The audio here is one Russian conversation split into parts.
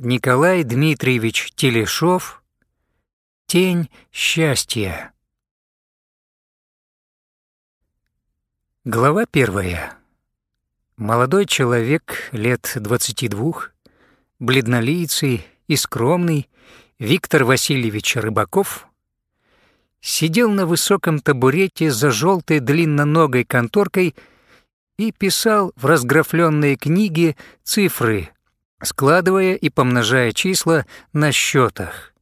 Николай Дмитриевич Телешов «Тень счастья». Глава первая. Молодой человек лет 22, бледнолицый и скромный Виктор Васильевич Рыбаков сидел на высоком табурете за желтой длинноногой конторкой и писал в разграфленные книги цифры складывая и помножая числа на счетах.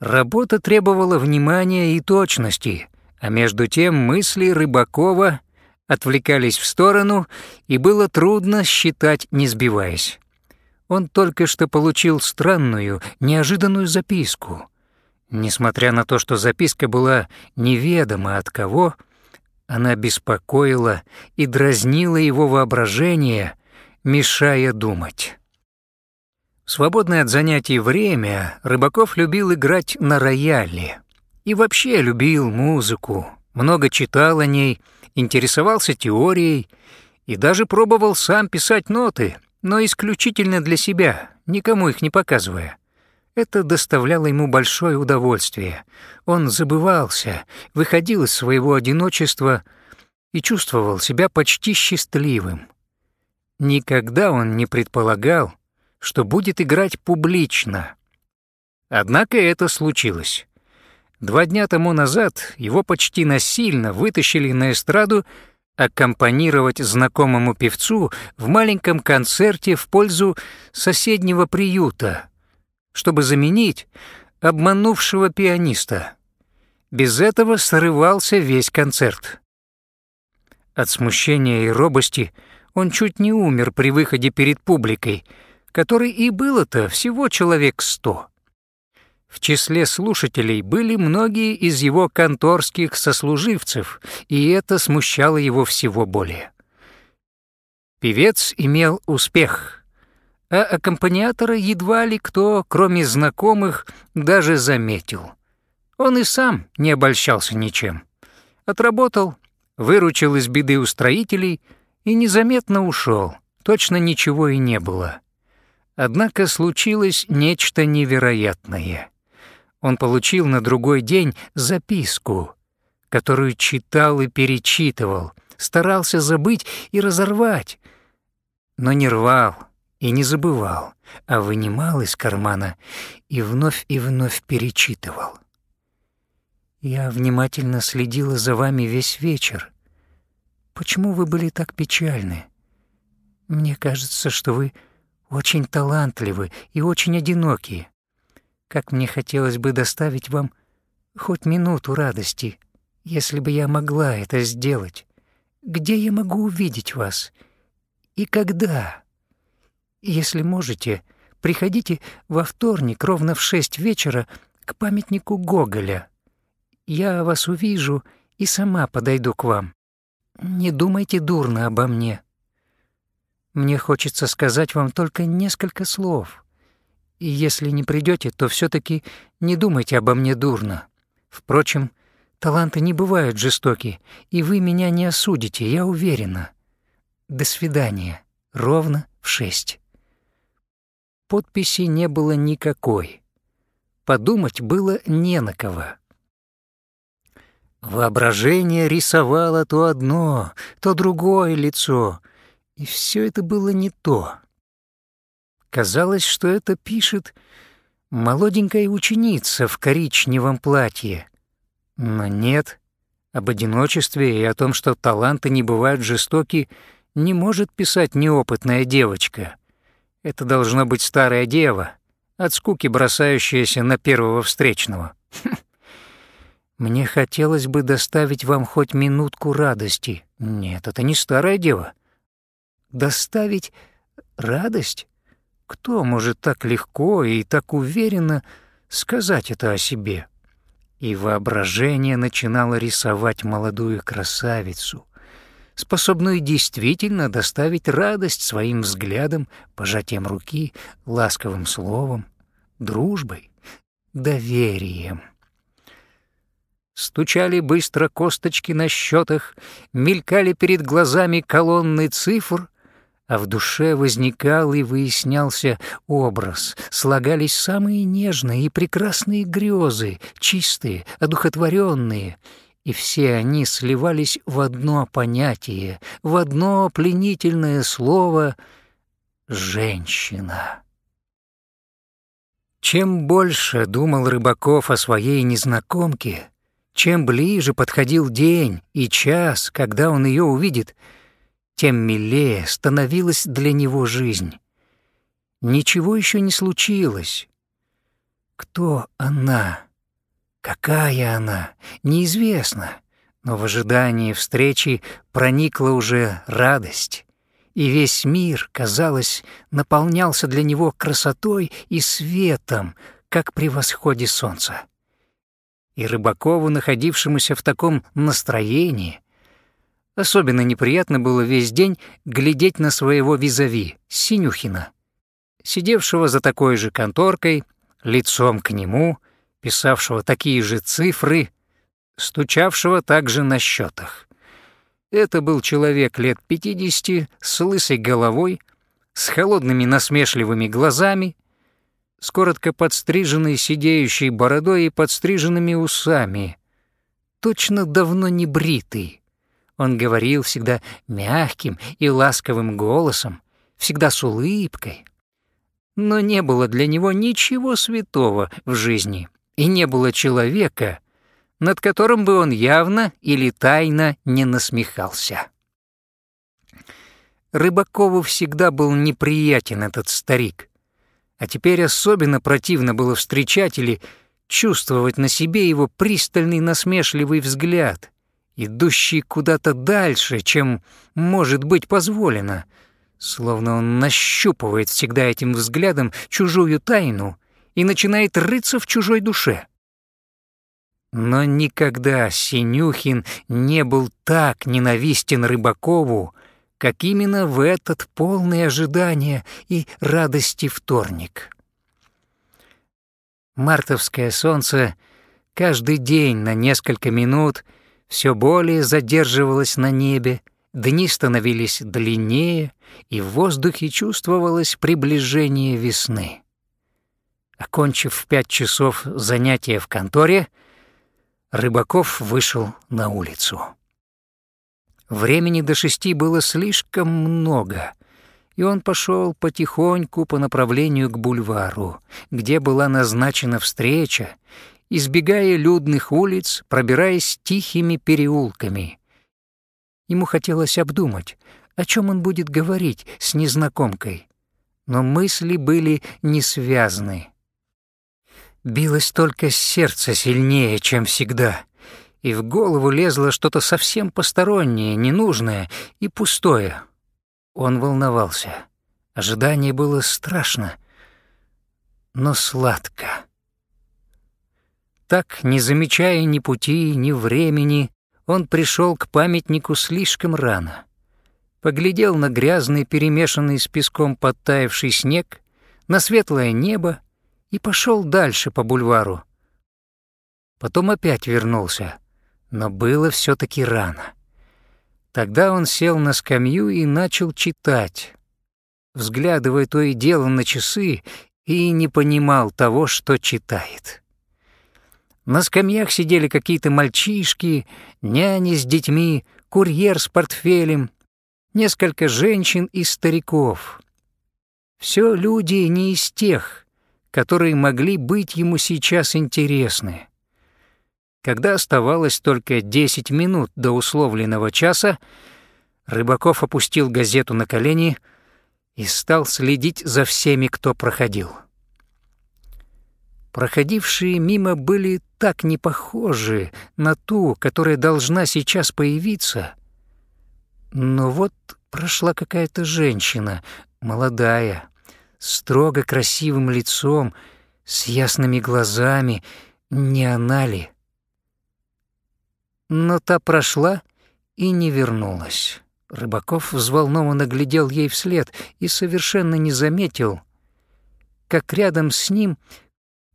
Работа требовала внимания и точности, а между тем мысли Рыбакова отвлекались в сторону, и было трудно считать, не сбиваясь. Он только что получил странную, неожиданную записку. Несмотря на то, что записка была неведома от кого, она беспокоила и дразнила его воображение, мешая думать. Свободное от занятий время Рыбаков любил играть на рояле. И вообще любил музыку, много читал о ней, интересовался теорией и даже пробовал сам писать ноты, но исключительно для себя, никому их не показывая. Это доставляло ему большое удовольствие. Он забывался, выходил из своего одиночества и чувствовал себя почти счастливым. Никогда он не предполагал, что будет играть публично. Однако это случилось. Два дня тому назад его почти насильно вытащили на эстраду аккомпанировать знакомому певцу в маленьком концерте в пользу соседнего приюта, чтобы заменить обманувшего пианиста. Без этого срывался весь концерт. От смущения и робости он чуть не умер при выходе перед публикой — которой и было-то всего человек сто. В числе слушателей были многие из его конторских сослуживцев, и это смущало его всего более. Певец имел успех, а аккомпаниатора едва ли кто, кроме знакомых, даже заметил. Он и сам не обольщался ничем. Отработал, выручил из беды устроителей и незаметно ушел. Точно ничего и не было. Однако случилось нечто невероятное. Он получил на другой день записку, которую читал и перечитывал, старался забыть и разорвать, но не рвал и не забывал, а вынимал из кармана и вновь и вновь перечитывал. Я внимательно следила за вами весь вечер. Почему вы были так печальны? Мне кажется, что вы очень талантливы и очень одиноки. Как мне хотелось бы доставить вам хоть минуту радости, если бы я могла это сделать. Где я могу увидеть вас? И когда? Если можете, приходите во вторник ровно в шесть вечера к памятнику Гоголя. Я вас увижу и сама подойду к вам. Не думайте дурно обо мне. Мне хочется сказать вам только несколько слов. И если не придете, то все таки не думайте обо мне дурно. Впрочем, таланты не бывают жестоки, и вы меня не осудите, я уверена. До свидания. Ровно в шесть. Подписи не было никакой. Подумать было не на кого. Воображение рисовало то одно, то другое лицо — и все это было не то. Казалось, что это пишет молоденькая ученица в коричневом платье. Но нет, об одиночестве и о том, что таланты не бывают жестоки, не может писать неопытная девочка. Это должно быть старая дева, от скуки бросающаяся на первого встречного. Мне хотелось бы доставить вам хоть минутку радости. Нет, это не старая дева доставить радость? Кто может так легко и так уверенно сказать это о себе? И воображение начинало рисовать молодую красавицу, способную действительно доставить радость своим взглядом, пожатием руки, ласковым словом, дружбой, доверием. Стучали быстро косточки на счетах, мелькали перед глазами колонны цифр, а в душе возникал и выяснялся образ, слагались самые нежные и прекрасные грезы, чистые, одухотворенные, и все они сливались в одно понятие, в одно пленительное слово «женщина». Чем больше думал Рыбаков о своей незнакомке, чем ближе подходил день и час, когда он ее увидит — тем милее становилась для него жизнь. Ничего еще не случилось. Кто она? Какая она? Неизвестно. Но в ожидании встречи проникла уже радость, и весь мир, казалось, наполнялся для него красотой и светом, как при восходе солнца. И Рыбакову, находившемуся в таком настроении, Особенно неприятно было весь день глядеть на своего визави, Синюхина, сидевшего за такой же конторкой, лицом к нему, писавшего такие же цифры, стучавшего также на счетах. Это был человек лет пятидесяти, с лысой головой, с холодными насмешливыми глазами, с коротко подстриженной сидеющей бородой и подстриженными усами, точно давно не бритый, он говорил всегда мягким и ласковым голосом, всегда с улыбкой. Но не было для него ничего святого в жизни, и не было человека, над которым бы он явно или тайно не насмехался. Рыбакову всегда был неприятен этот старик, а теперь особенно противно было встречать или чувствовать на себе его пристальный насмешливый взгляд — идущий куда-то дальше, чем может быть позволено, словно он нащупывает всегда этим взглядом чужую тайну и начинает рыться в чужой душе. Но никогда Синюхин не был так ненавистен Рыбакову, как именно в этот полный ожидания и радости вторник. Мартовское солнце каждый день на несколько минут — все более задерживалось на небе, дни становились длиннее, и в воздухе чувствовалось приближение весны. Окончив в пять часов занятия в конторе, Рыбаков вышел на улицу. Времени до шести было слишком много, и он пошел потихоньку по направлению к бульвару, где была назначена встреча, избегая людных улиц, пробираясь тихими переулками. Ему хотелось обдумать, о чем он будет говорить с незнакомкой, но мысли были не связаны. Билось только сердце сильнее, чем всегда, и в голову лезло что-то совсем постороннее, ненужное и пустое. Он волновался. Ожидание было страшно, но сладко. Так, не замечая ни пути, ни времени, он пришел к памятнику слишком рано. Поглядел на грязный, перемешанный с песком подтаявший снег, на светлое небо и пошел дальше по бульвару. Потом опять вернулся, но было все таки рано. Тогда он сел на скамью и начал читать, взглядывая то и дело на часы, и не понимал того, что читает. На скамьях сидели какие-то мальчишки, няни с детьми, курьер с портфелем, несколько женщин и стариков. Все люди не из тех, которые могли быть ему сейчас интересны. Когда оставалось только десять минут до условленного часа, Рыбаков опустил газету на колени и стал следить за всеми, кто проходил. Проходившие мимо были так не похожи на ту, которая должна сейчас появиться. Но вот прошла какая-то женщина, молодая, строго красивым лицом, с ясными глазами, не она ли? Но та прошла и не вернулась. Рыбаков взволнованно глядел ей вслед и совершенно не заметил, как рядом с ним —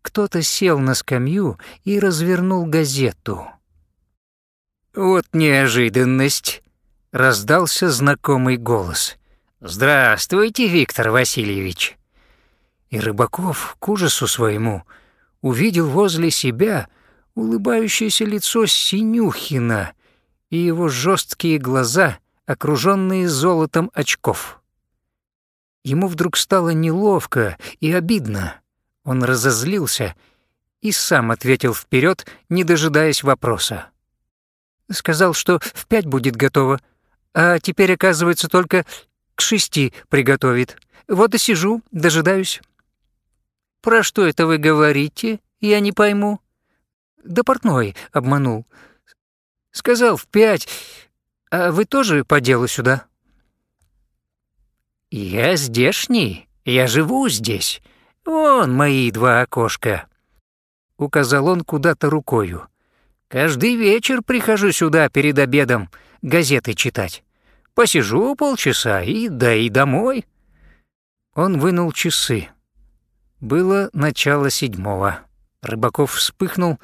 кто-то сел на скамью и развернул газету. «Вот неожиданность!» — раздался знакомый голос. «Здравствуйте, Виктор Васильевич!» И Рыбаков, к ужасу своему, увидел возле себя улыбающееся лицо Синюхина и его жесткие глаза, окруженные золотом очков. Ему вдруг стало неловко и обидно. Он разозлился и сам ответил вперед, не дожидаясь вопроса. Сказал, что в пять будет готово, а теперь, оказывается, только к шести приготовит. Вот и сижу, дожидаюсь». «Про что это вы говорите? Я не пойму». «Да портной обманул. Сказал в пять. А вы тоже по делу сюда?» «Я здешний. Я живу здесь. Вон мои два окошка». Указал он куда-то рукою. «Каждый вечер прихожу сюда перед обедом газеты читать. Посижу полчаса и да и домой». Он вынул часы. Было начало седьмого. Рыбаков вспыхнул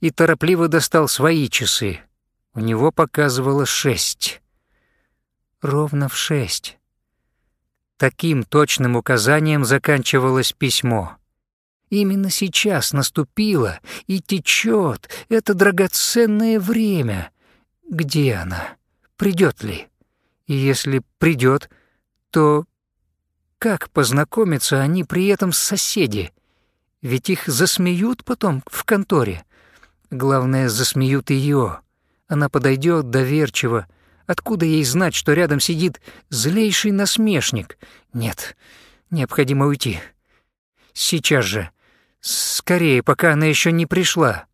и торопливо достал свои часы. У него показывало шесть. Ровно в шесть. Таким точным указанием заканчивалось письмо. Именно сейчас наступило и течет это драгоценное время. Где она? Придет ли? И если придет, то как познакомятся они при этом с соседи? Ведь их засмеют потом в конторе. Главное, засмеют ее. Она подойдет доверчиво. Откуда ей знать, что рядом сидит злейший насмешник? Нет, необходимо уйти. Сейчас же. Скорее, пока она еще не пришла.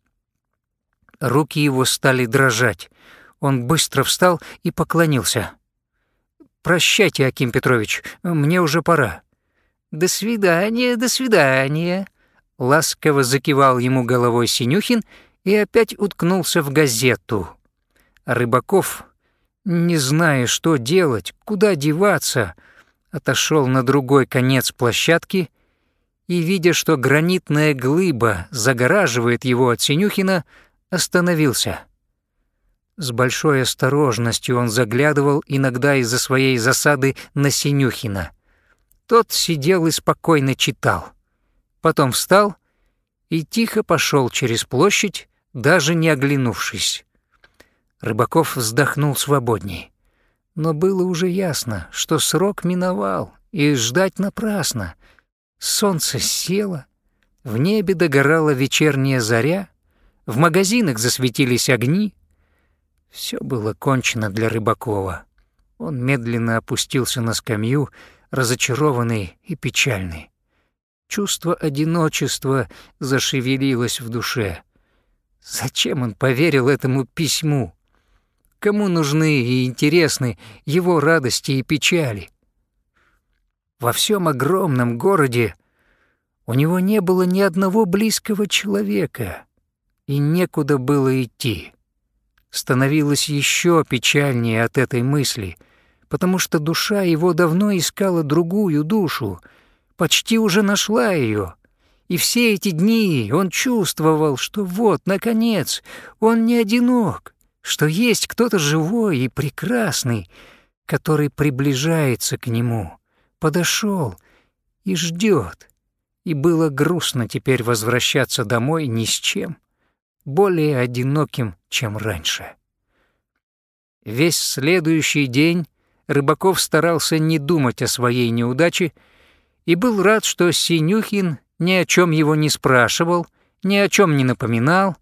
Руки его стали дрожать. Он быстро встал и поклонился. «Прощайте, Аким Петрович, мне уже пора». «До свидания, до свидания», — ласково закивал ему головой Синюхин и опять уткнулся в газету. Рыбаков, не зная, что делать, куда деваться, отошел на другой конец площадки и, видя, что гранитная глыба загораживает его от Синюхина, остановился. С большой осторожностью он заглядывал иногда из-за своей засады на Синюхина. Тот сидел и спокойно читал. Потом встал и тихо пошел через площадь, даже не оглянувшись. Рыбаков вздохнул свободней. Но было уже ясно, что срок миновал, и ждать напрасно. Солнце село, в небе догорала вечерняя заря, в магазинах засветились огни, все было кончено для Рыбакова. Он медленно опустился на скамью, разочарованный и печальный. Чувство одиночества зашевелилось в душе. Зачем он поверил этому письму? Кому нужны и интересны его радости и печали? Во всем огромном городе у него не было ни одного близкого человека, и некуда было идти становилось еще печальнее от этой мысли, потому что душа его давно искала другую душу, почти уже нашла ее. И все эти дни он чувствовал, что вот, наконец, он не одинок, что есть кто-то живой и прекрасный, который приближается к нему, подошел и ждет. И было грустно теперь возвращаться домой ни с чем более одиноким, чем раньше. Весь следующий день Рыбаков старался не думать о своей неудаче и был рад, что Синюхин ни о чем его не спрашивал, ни о чем не напоминал,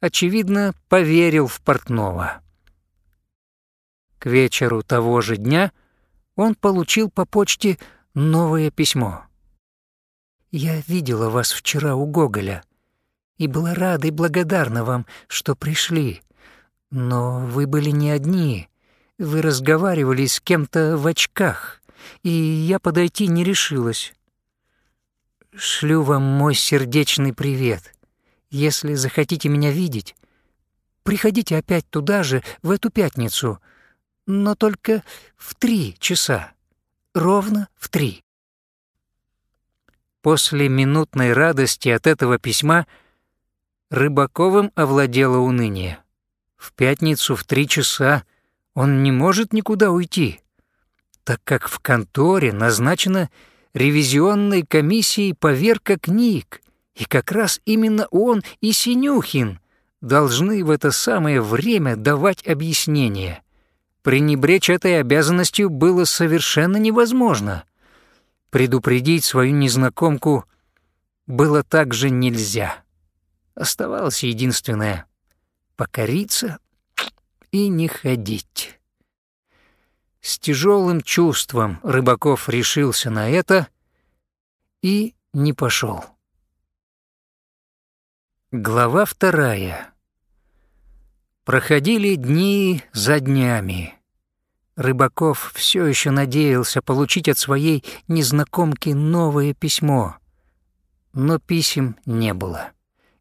очевидно, поверил в Портнова. К вечеру того же дня он получил по почте новое письмо. «Я видела вас вчера у Гоголя», и была рада и благодарна вам, что пришли. Но вы были не одни. Вы разговаривали с кем-то в очках, и я подойти не решилась. Шлю вам мой сердечный привет. Если захотите меня видеть, приходите опять туда же, в эту пятницу, но только в три часа. Ровно в три. После минутной радости от этого письма — Рыбаковым овладело уныние. В пятницу в три часа он не может никуда уйти. так как в конторе назначена ревизионной комиссией поверка книг, и как раз именно он и Синюхин должны в это самое время давать объяснения. Пренебречь этой обязанностью было совершенно невозможно. Предупредить свою незнакомку было также нельзя. Оставалось единственное — покориться и не ходить. С тяжелым чувством Рыбаков решился на это и не пошел. Глава вторая. Проходили дни за днями. Рыбаков все еще надеялся получить от своей незнакомки новое письмо. Но писем не было,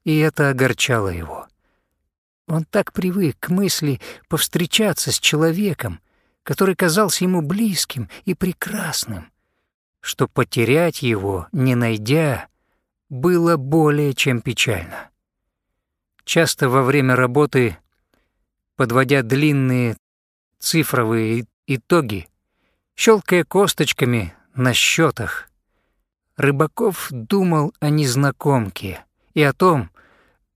и это огорчало его. Он так привык к мысли повстречаться с человеком, который казался ему близким и прекрасным, что потерять его, не найдя, было более чем печально. Часто во время работы, подводя длинные цифровые итоги, щелкая косточками на счетах, Рыбаков думал о незнакомке и о том,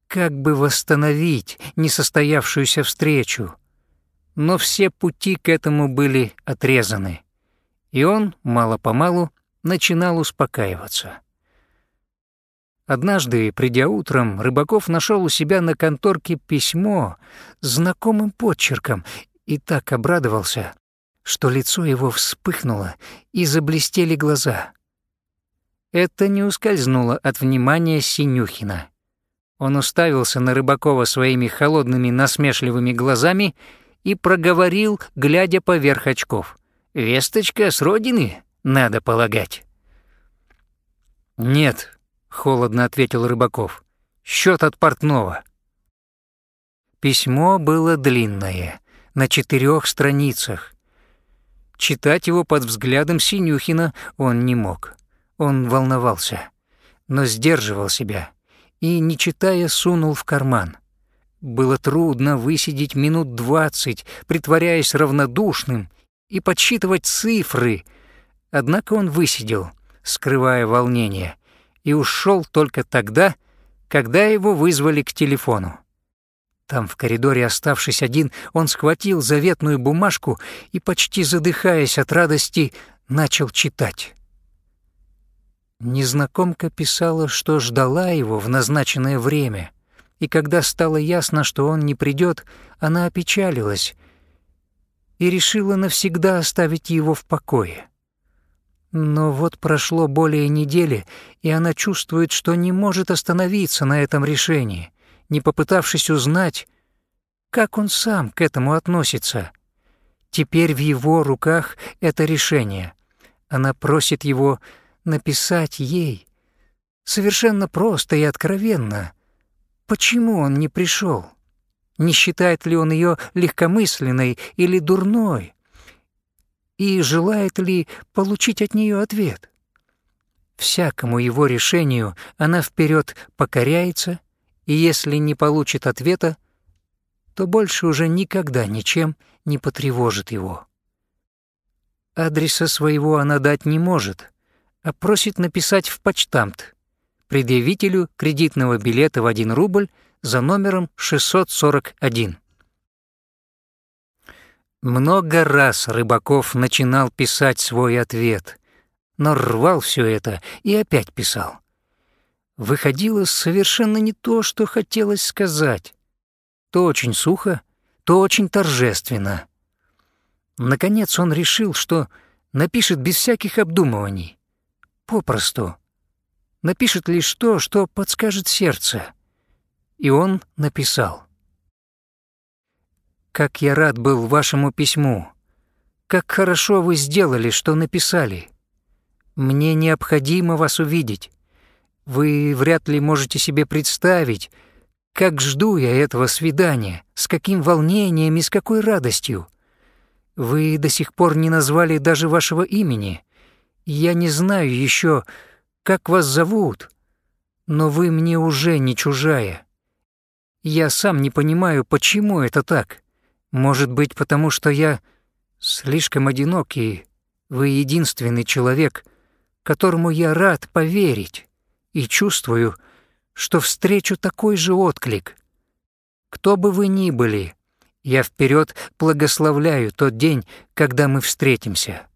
как бы восстановить несостоявшуюся встречу. Но все пути к этому были отрезаны, и он мало-помалу начинал успокаиваться. Однажды, придя утром, Рыбаков нашел у себя на конторке письмо с знакомым подчерком и так обрадовался, что лицо его вспыхнуло и заблестели глаза. Это не ускользнуло от внимания Синюхина. Он уставился на Рыбакова своими холодными насмешливыми глазами и проговорил, глядя поверх очков. «Весточка с родины, надо полагать». «Нет», холодно ответил Рыбаков. Счет от портного. Письмо было длинное, на четырех страницах. Читать его под взглядом Синюхина он не мог. Он волновался, но сдерживал себя и, не читая, сунул в карман. Было трудно высидеть минут двадцать, притворяясь равнодушным, и подсчитывать цифры. Однако он высидел, скрывая волнение, и ушел только тогда, когда его вызвали к телефону. Там, в коридоре, оставшись один, он схватил заветную бумажку и, почти задыхаясь от радости, начал читать. Незнакомка писала, что ждала его в назначенное время, и когда стало ясно, что он не придет, она опечалилась и решила навсегда оставить его в покое. Но вот прошло более недели, и она чувствует, что не может остановиться на этом решении, не попытавшись узнать, как он сам к этому относится. Теперь в его руках это решение. Она просит его написать ей, совершенно просто и откровенно, почему он не пришел. Не считает ли он ее легкомысленной или дурной? И желает ли получить от нее ответ. Всякому его решению она вперед покоряется, и если не получит ответа, то больше уже никогда ничем не потревожит его. Адреса своего она дать не может, а просит написать в почтамт предъявителю кредитного билета в 1 рубль за номером 641. Много раз Рыбаков начинал писать свой ответ, но рвал все это и опять писал. Выходило совершенно не то, что хотелось сказать. То очень сухо, то очень торжественно. Наконец он решил, что напишет без всяких обдумываний. Попросту. Напишет лишь то, что подскажет сердце. И он написал. Как я рад был вашему письму. Как хорошо вы сделали, что написали. Мне необходимо вас увидеть. Вы вряд ли можете себе представить, как жду я этого свидания, с каким волнением и с какой радостью. Вы до сих пор не назвали даже вашего имени. Я не знаю еще, как вас зовут, но вы мне уже не чужая. Я сам не понимаю, почему это так. Может быть, потому что я слишком одинок и Вы единственный человек, которому я рад поверить, и чувствую, что встречу такой же отклик. Кто бы вы ни были, я вперед благословляю тот день, когда мы встретимся.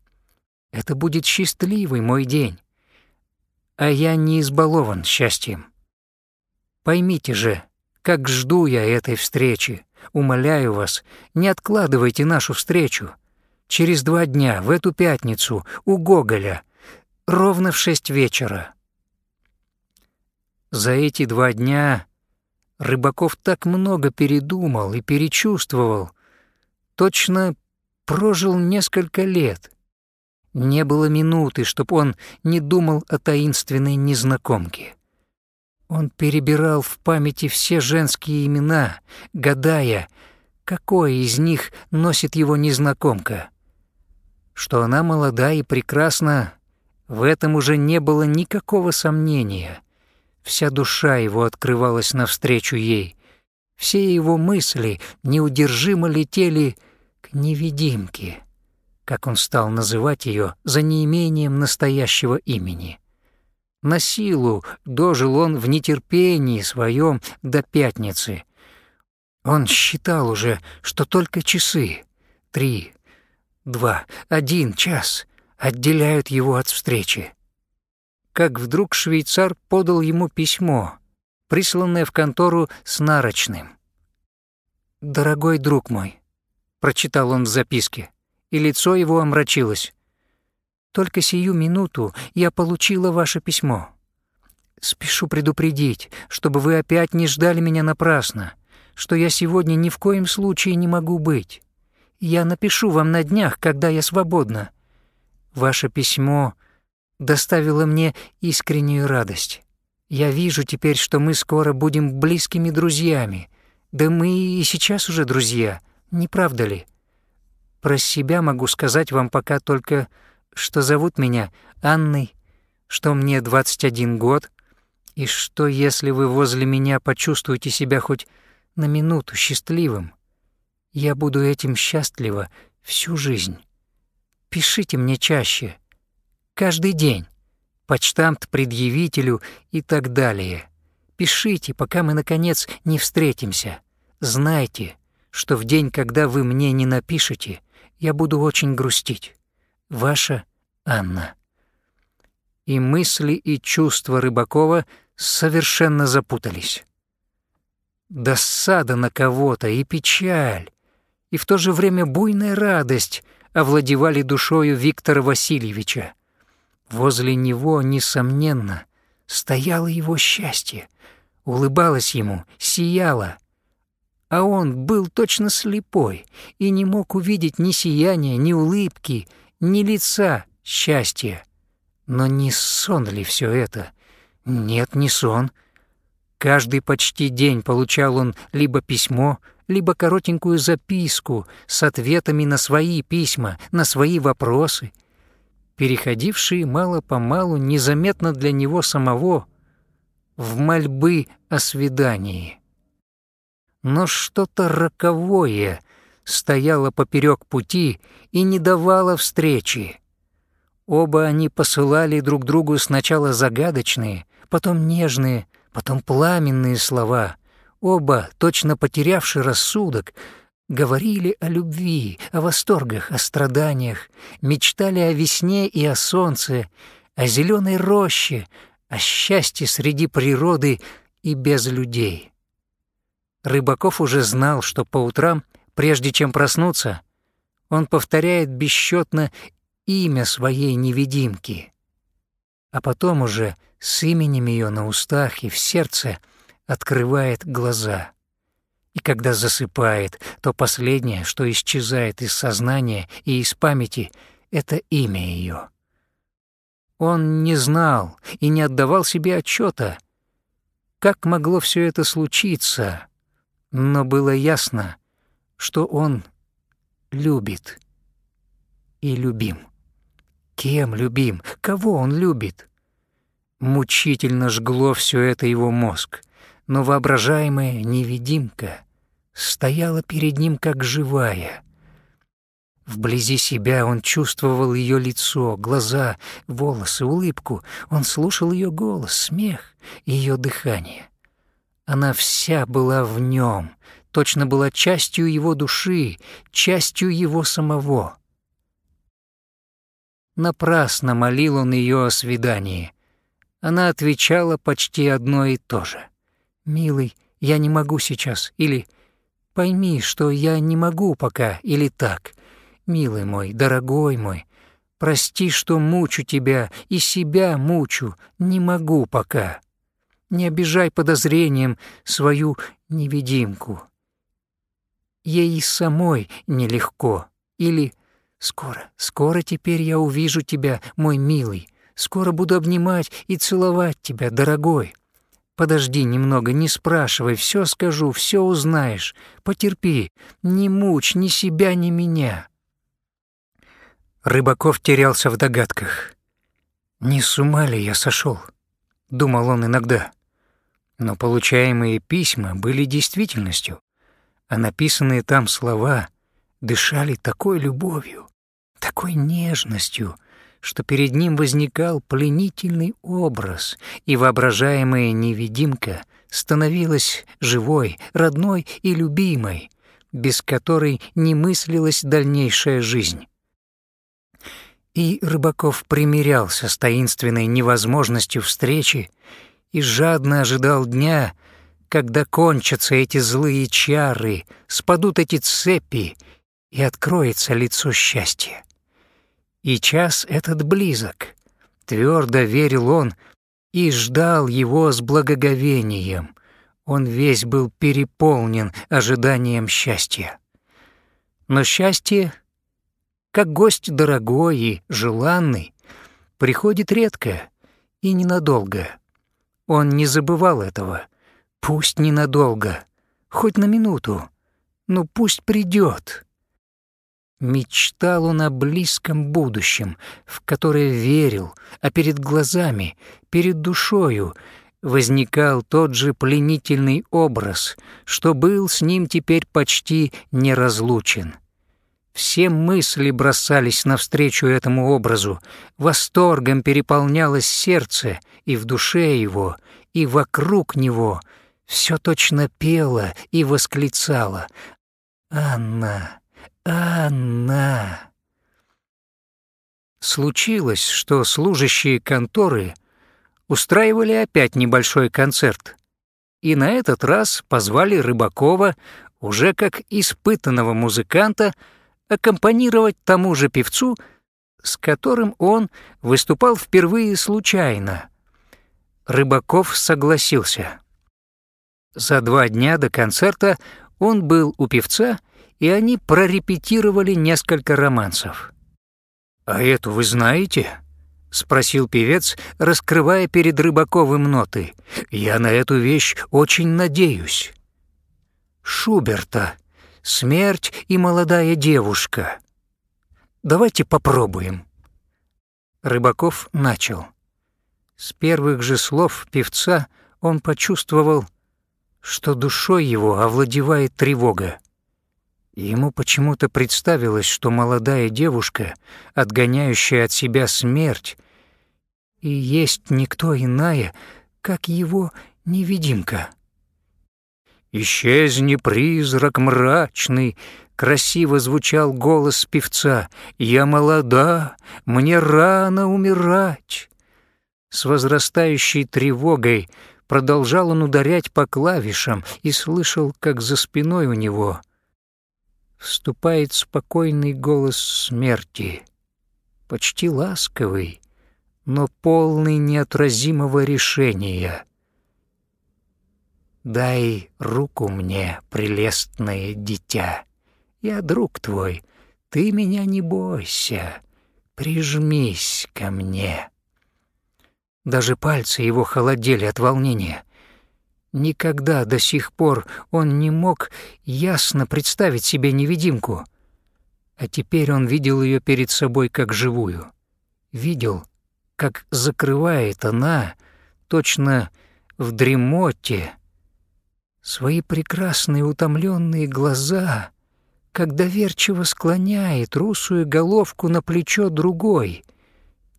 Это будет счастливый мой день, а я не избалован счастьем. Поймите же, как жду я этой встречи. Умоляю вас, не откладывайте нашу встречу. Через два дня, в эту пятницу, у Гоголя, ровно в шесть вечера. За эти два дня Рыбаков так много передумал и перечувствовал, точно прожил несколько лет. Не было минуты, чтоб он не думал о таинственной незнакомке. Он перебирал в памяти все женские имена, гадая, какое из них носит его незнакомка. Что она молода и прекрасна, в этом уже не было никакого сомнения. Вся душа его открывалась навстречу ей. Все его мысли неудержимо летели к невидимке, как он стал называть ее за неимением настоящего имени. На силу дожил он в нетерпении своем до пятницы. Он считал уже, что только часы, три, два, один час отделяют его от встречи. Как вдруг швейцар подал ему письмо, присланное в контору с нарочным. «Дорогой друг мой», — прочитал он в записке, и лицо его омрачилось. Только сию минуту я получила ваше письмо. Спешу предупредить, чтобы вы опять не ждали меня напрасно, что я сегодня ни в коем случае не могу быть. Я напишу вам на днях, когда я свободна. Ваше письмо доставило мне искреннюю радость. Я вижу теперь, что мы скоро будем близкими друзьями. Да мы и сейчас уже друзья, не правда ли? Про себя могу сказать вам пока только что зовут меня Анной, что мне 21 год, и что если вы возле меня почувствуете себя хоть на минуту счастливым, я буду этим счастлива всю жизнь. Пишите мне чаще, каждый день, почтамт предъявителю и так далее. Пишите, пока мы, наконец, не встретимся. Знайте, что в день, когда вы мне не напишете, я буду очень грустить. Ваша Анна. И мысли, и чувства Рыбакова совершенно запутались. Досада на кого-то и печаль, и в то же время буйная радость овладевали душою Виктора Васильевича. Возле него, несомненно, стояло его счастье, улыбалось ему, сияло, а он был точно слепой и не мог увидеть ни сияния, ни улыбки, ни лица счастья. Но не сон ли все это? Нет, не сон. Каждый почти день получал он либо письмо, либо коротенькую записку с ответами на свои письма, на свои вопросы, переходившие мало-помалу незаметно для него самого в мольбы о свидании. Но что-то роковое стояло поперек пути и не давало встречи. Оба они посылали друг другу сначала загадочные, потом нежные, потом пламенные слова. Оба, точно потерявшие рассудок, говорили о любви, о восторгах, о страданиях, мечтали о весне и о солнце, о зеленой роще, о счастье среди природы и без людей. Рыбаков уже знал, что по утрам, прежде чем проснуться, он повторяет бесчетно имя своей невидимки, а потом уже с именем ее на устах и в сердце открывает глаза. И когда засыпает, то последнее, что исчезает из сознания и из памяти, это имя ее. Он не знал и не отдавал себе отчета, как могло все это случиться, но было ясно, что он любит и любим. Кем любим? Кого он любит? Мучительно жгло все это его мозг, но воображаемая невидимка стояла перед ним как живая. Вблизи себя он чувствовал ее лицо, глаза, волосы, улыбку. Он слушал ее голос, смех, ее дыхание. Она вся была в нем, точно была частью его души, частью его самого. Напрасно молил он ее о свидании. Она отвечала почти одно и то же. «Милый, я не могу сейчас» или «Пойми, что я не могу пока» или так. «Милый мой, дорогой мой, прости, что мучу тебя и себя мучу, не могу пока». Не обижай подозрением свою невидимку. Ей самой нелегко. Или «Скоро, скоро теперь я увижу тебя, мой милый. Скоро буду обнимать и целовать тебя, дорогой. Подожди немного, не спрашивай, все скажу, все узнаешь. Потерпи, не мучь ни себя, ни меня». Рыбаков терялся в догадках. «Не с ума ли я сошел?» — думал он иногда. Но получаемые письма были действительностью, а написанные там слова дышали такой любовью, такой нежностью, что перед ним возникал пленительный образ, и воображаемая невидимка становилась живой, родной и любимой, без которой не мыслилась дальнейшая жизнь. И Рыбаков примирялся с таинственной невозможностью встречи и жадно ожидал дня, когда кончатся эти злые чары, спадут эти цепи, и откроется лицо счастья. И час этот близок, твердо верил он и ждал его с благоговением. Он весь был переполнен ожиданием счастья. Но счастье, как гость дорогой и желанный, приходит редко и ненадолго — он не забывал этого. Пусть ненадолго, хоть на минуту, но пусть придет. Мечтал он о близком будущем, в которое верил, а перед глазами, перед душою возникал тот же пленительный образ, что был с ним теперь почти неразлучен. Все мысли бросались навстречу этому образу, восторгом переполнялось сердце, и в душе его, и вокруг него все точно пело и восклицало «Анна! Анна!». Случилось, что служащие конторы устраивали опять небольшой концерт, и на этот раз позвали Рыбакова уже как испытанного музыканта — аккомпанировать тому же певцу, с которым он выступал впервые случайно. Рыбаков согласился. За два дня до концерта он был у певца, и они прорепетировали несколько романсов. «А эту вы знаете?» — спросил певец, раскрывая перед Рыбаковым ноты. «Я на эту вещь очень надеюсь». «Шуберта», смерть и молодая девушка. Давайте попробуем. Рыбаков начал. С первых же слов певца он почувствовал, что душой его овладевает тревога. Ему почему-то представилось, что молодая девушка, отгоняющая от себя смерть, и есть никто иная, как его невидимка. «Исчезни, призрак мрачный!» Красиво звучал голос певца. «Я молода, мне рано умирать!» С возрастающей тревогой продолжал он ударять по клавишам и слышал, как за спиной у него вступает спокойный голос смерти, почти ласковый, но полный неотразимого решения. Дай руку мне, прелестное дитя. Я друг твой, ты меня не бойся. Прижмись ко мне. Даже пальцы его холодели от волнения. Никогда до сих пор он не мог ясно представить себе невидимку. А теперь он видел ее перед собой как живую. Видел, как закрывает она, точно в дремоте, свои прекрасные утомленные глаза, как доверчиво склоняет русую головку на плечо другой,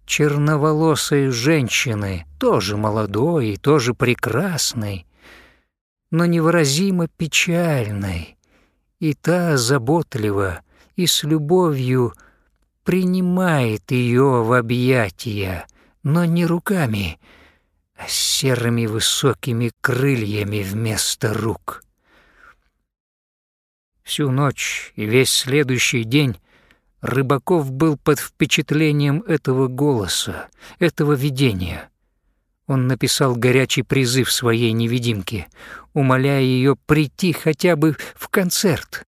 черноволосой женщины, тоже молодой и тоже прекрасной, но невыразимо печальной, и та заботливо и с любовью принимает ее в объятия, но не руками, а серыми высокими крыльями вместо рук. Всю ночь и весь следующий день Рыбаков был под впечатлением этого голоса, этого видения. Он написал горячий призыв своей невидимке, умоляя ее прийти хотя бы в концерт.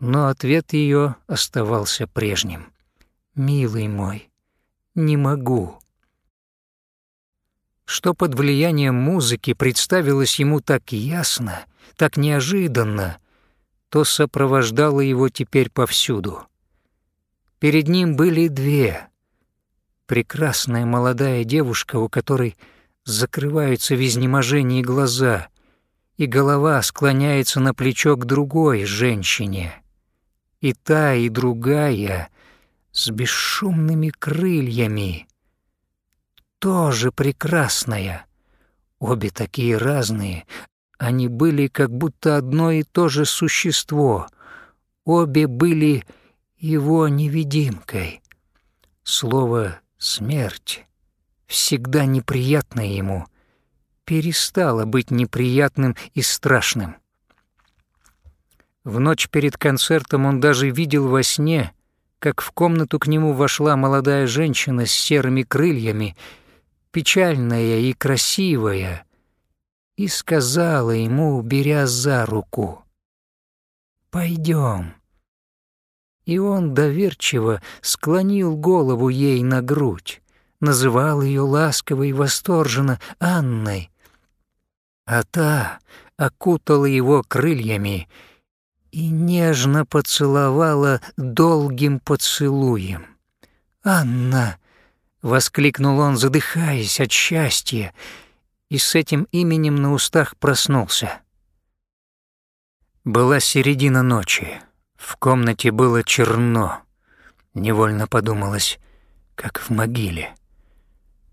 Но ответ ее оставался прежним. «Милый мой, не могу». Что под влиянием музыки представилось ему так ясно, так неожиданно — то сопровождало его теперь повсюду. Перед ним были две. Прекрасная молодая девушка, у которой закрываются в изнеможении глаза, и голова склоняется на плечо к другой женщине. И та, и другая с бесшумными крыльями. Тоже прекрасная. Обе такие разные, они были как будто одно и то же существо. Обе были его невидимкой. Слово «смерть», всегда неприятное ему, перестало быть неприятным и страшным. В ночь перед концертом он даже видел во сне, как в комнату к нему вошла молодая женщина с серыми крыльями, печальная и красивая — и сказала ему, беря за руку, «Пойдем». И он доверчиво склонил голову ей на грудь, называл ее ласково и восторженно Анной, а та окутала его крыльями и нежно поцеловала долгим поцелуем. «Анна!» — воскликнул он, задыхаясь от счастья, — и с этим именем на устах проснулся. Была середина ночи. В комнате было черно. Невольно подумалось, как в могиле.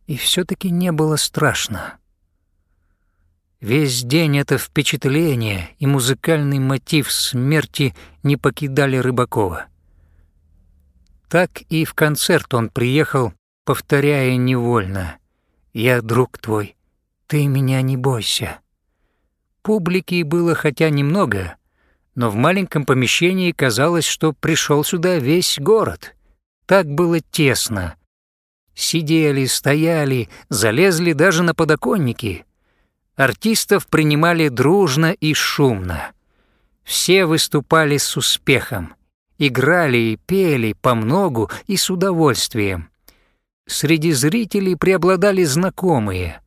И все таки не было страшно. Весь день это впечатление и музыкальный мотив смерти не покидали Рыбакова. Так и в концерт он приехал, повторяя невольно «Я друг твой, ты меня не бойся. Публики было хотя немного, но в маленьком помещении казалось, что пришел сюда весь город. Так было тесно. Сидели, стояли, залезли даже на подоконники. Артистов принимали дружно и шумно. Все выступали с успехом, играли и пели помногу и с удовольствием. Среди зрителей преобладали знакомые —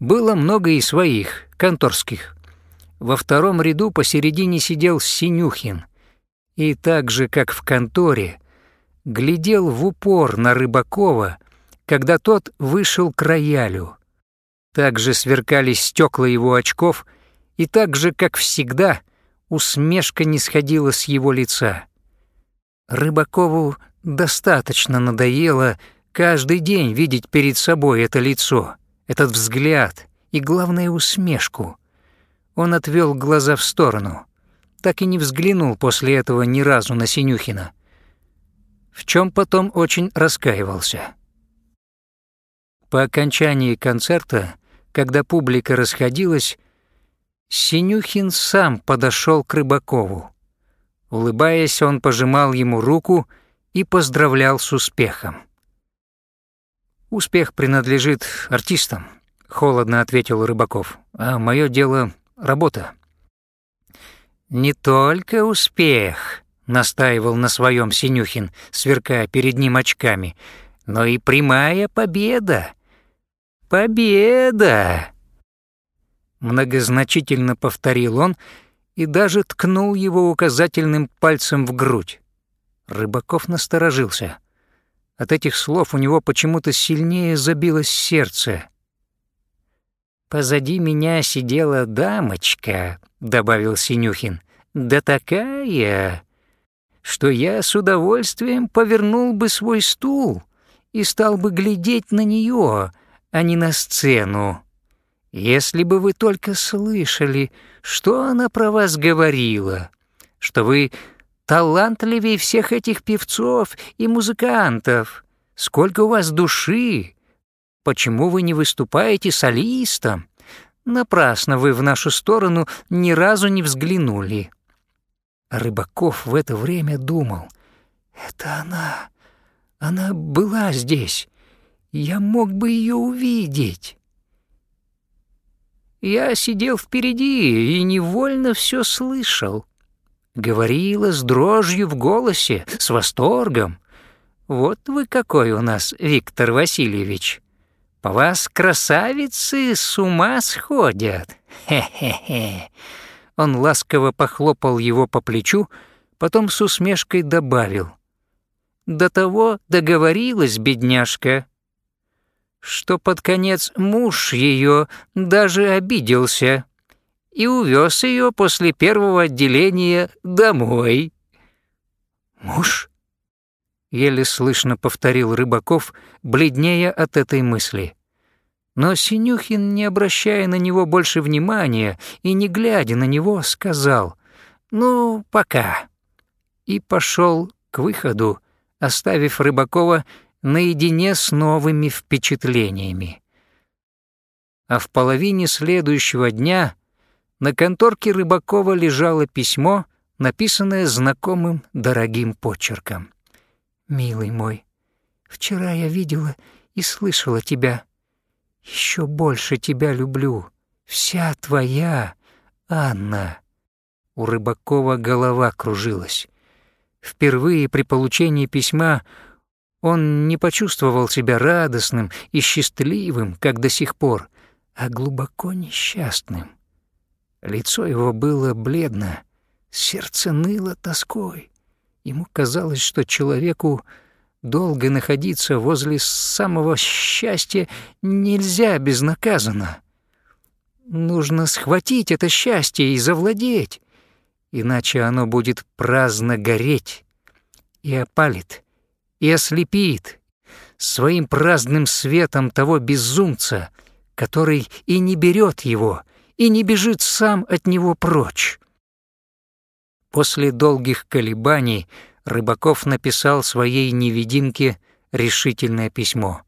было много и своих, конторских. Во втором ряду посередине сидел Синюхин и так же, как в конторе, глядел в упор на Рыбакова, когда тот вышел к роялю. Также сверкали стекла его очков, и так же, как всегда, усмешка не сходила с его лица. Рыбакову достаточно надоело каждый день видеть перед собой это лицо этот взгляд и, главное, усмешку. Он отвел глаза в сторону, так и не взглянул после этого ни разу на Синюхина, в чем потом очень раскаивался. По окончании концерта, когда публика расходилась, Синюхин сам подошел к Рыбакову. Улыбаясь, он пожимал ему руку и поздравлял с успехом. «Успех принадлежит артистам», — холодно ответил Рыбаков. «А мое дело — работа». «Не только успех», — настаивал на своем Синюхин, сверкая перед ним очками, «но и прямая победа. Победа!» Многозначительно повторил он и даже ткнул его указательным пальцем в грудь. Рыбаков насторожился — от этих слов у него почему-то сильнее забилось сердце. «Позади меня сидела дамочка», — добавил Синюхин, да такая, что я с удовольствием повернул бы свой стул и стал бы глядеть на нее, а не на сцену. Если бы вы только слышали, что она про вас говорила, что вы талантливее всех этих певцов и музыкантов, сколько у вас души, почему вы не выступаете солистом? Напрасно вы в нашу сторону ни разу не взглянули. Рыбаков в это время думал, «Это она, она была здесь, я мог бы ее увидеть». Я сидел впереди и невольно все слышал. Говорила с дрожью в голосе, с восторгом. «Вот вы какой у нас, Виктор Васильевич! По вас красавицы с ума сходят! Хе-хе-хе!» Он ласково похлопал его по плечу, потом с усмешкой добавил. «До того договорилась бедняжка, что под конец муж ее даже обиделся и увез ее после первого отделения домой. «Муж?» — еле слышно повторил Рыбаков, бледнее от этой мысли. Но Синюхин, не обращая на него больше внимания и не глядя на него, сказал «Ну, пока» и пошел к выходу, оставив Рыбакова наедине с новыми впечатлениями. А в половине следующего дня на конторке Рыбакова лежало письмо, написанное знакомым дорогим почерком. «Милый мой, вчера я видела и слышала тебя. Еще больше тебя люблю. Вся твоя, Анна». У Рыбакова голова кружилась. Впервые при получении письма он не почувствовал себя радостным и счастливым, как до сих пор, а глубоко несчастным. Лицо его было бледно, сердце ныло тоской. Ему казалось, что человеку долго находиться возле самого счастья нельзя безнаказанно. Нужно схватить это счастье и завладеть, иначе оно будет праздно гореть и опалит и ослепит своим праздным светом того безумца, который и не берет его, и не бежит сам от него прочь. После долгих колебаний Рыбаков написал своей невидимке решительное письмо.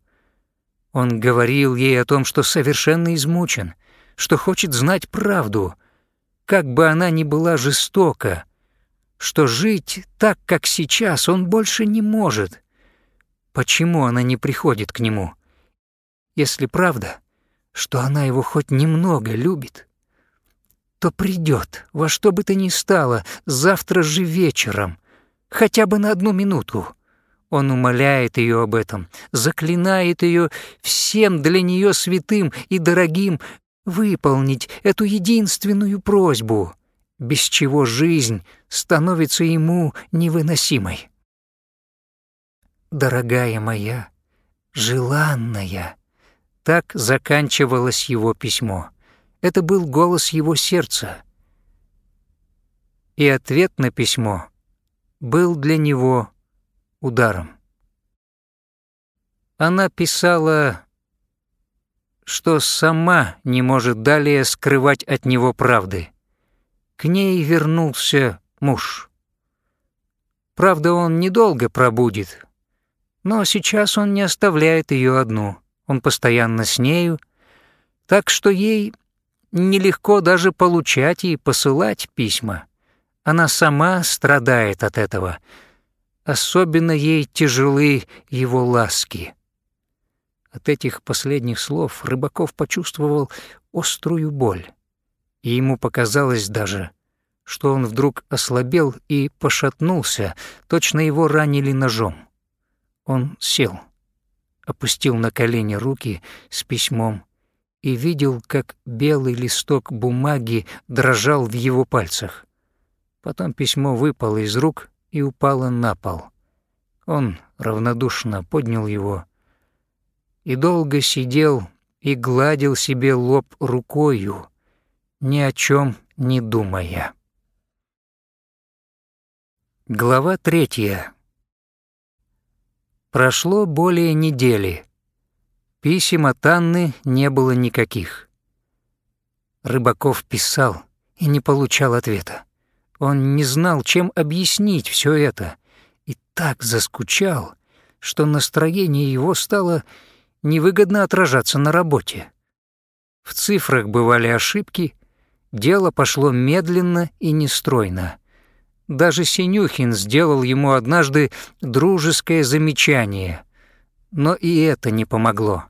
Он говорил ей о том, что совершенно измучен, что хочет знать правду, как бы она ни была жестока, что жить так, как сейчас, он больше не может, Почему она не приходит к нему? Если правда, что она его хоть немного любит, то придет во что бы то ни стало завтра же вечером, хотя бы на одну минуту. Он умоляет ее об этом, заклинает ее всем для нее святым и дорогим выполнить эту единственную просьбу, без чего жизнь становится ему невыносимой дорогая моя, желанная». Так заканчивалось его письмо. Это был голос его сердца. И ответ на письмо был для него ударом. Она писала, что сама не может далее скрывать от него правды. К ней вернулся муж. Правда, он недолго пробудет, но сейчас он не оставляет ее одну, он постоянно с нею, так что ей нелегко даже получать и посылать письма. Она сама страдает от этого. Особенно ей тяжелы его ласки. От этих последних слов Рыбаков почувствовал острую боль. И ему показалось даже, что он вдруг ослабел и пошатнулся, точно его ранили ножом. Он сел, опустил на колени руки с письмом и видел, как белый листок бумаги дрожал в его пальцах. Потом письмо выпало из рук и упало на пол. Он равнодушно поднял его и долго сидел и гладил себе лоб рукою, ни о чем не думая. Глава третья. Прошло более недели. Писем от Анны не было никаких. Рыбаков писал и не получал ответа. Он не знал, чем объяснить все это, и так заскучал, что настроение его стало невыгодно отражаться на работе. В цифрах бывали ошибки, дело пошло медленно и нестройно. Даже Синюхин сделал ему однажды дружеское замечание, но и это не помогло.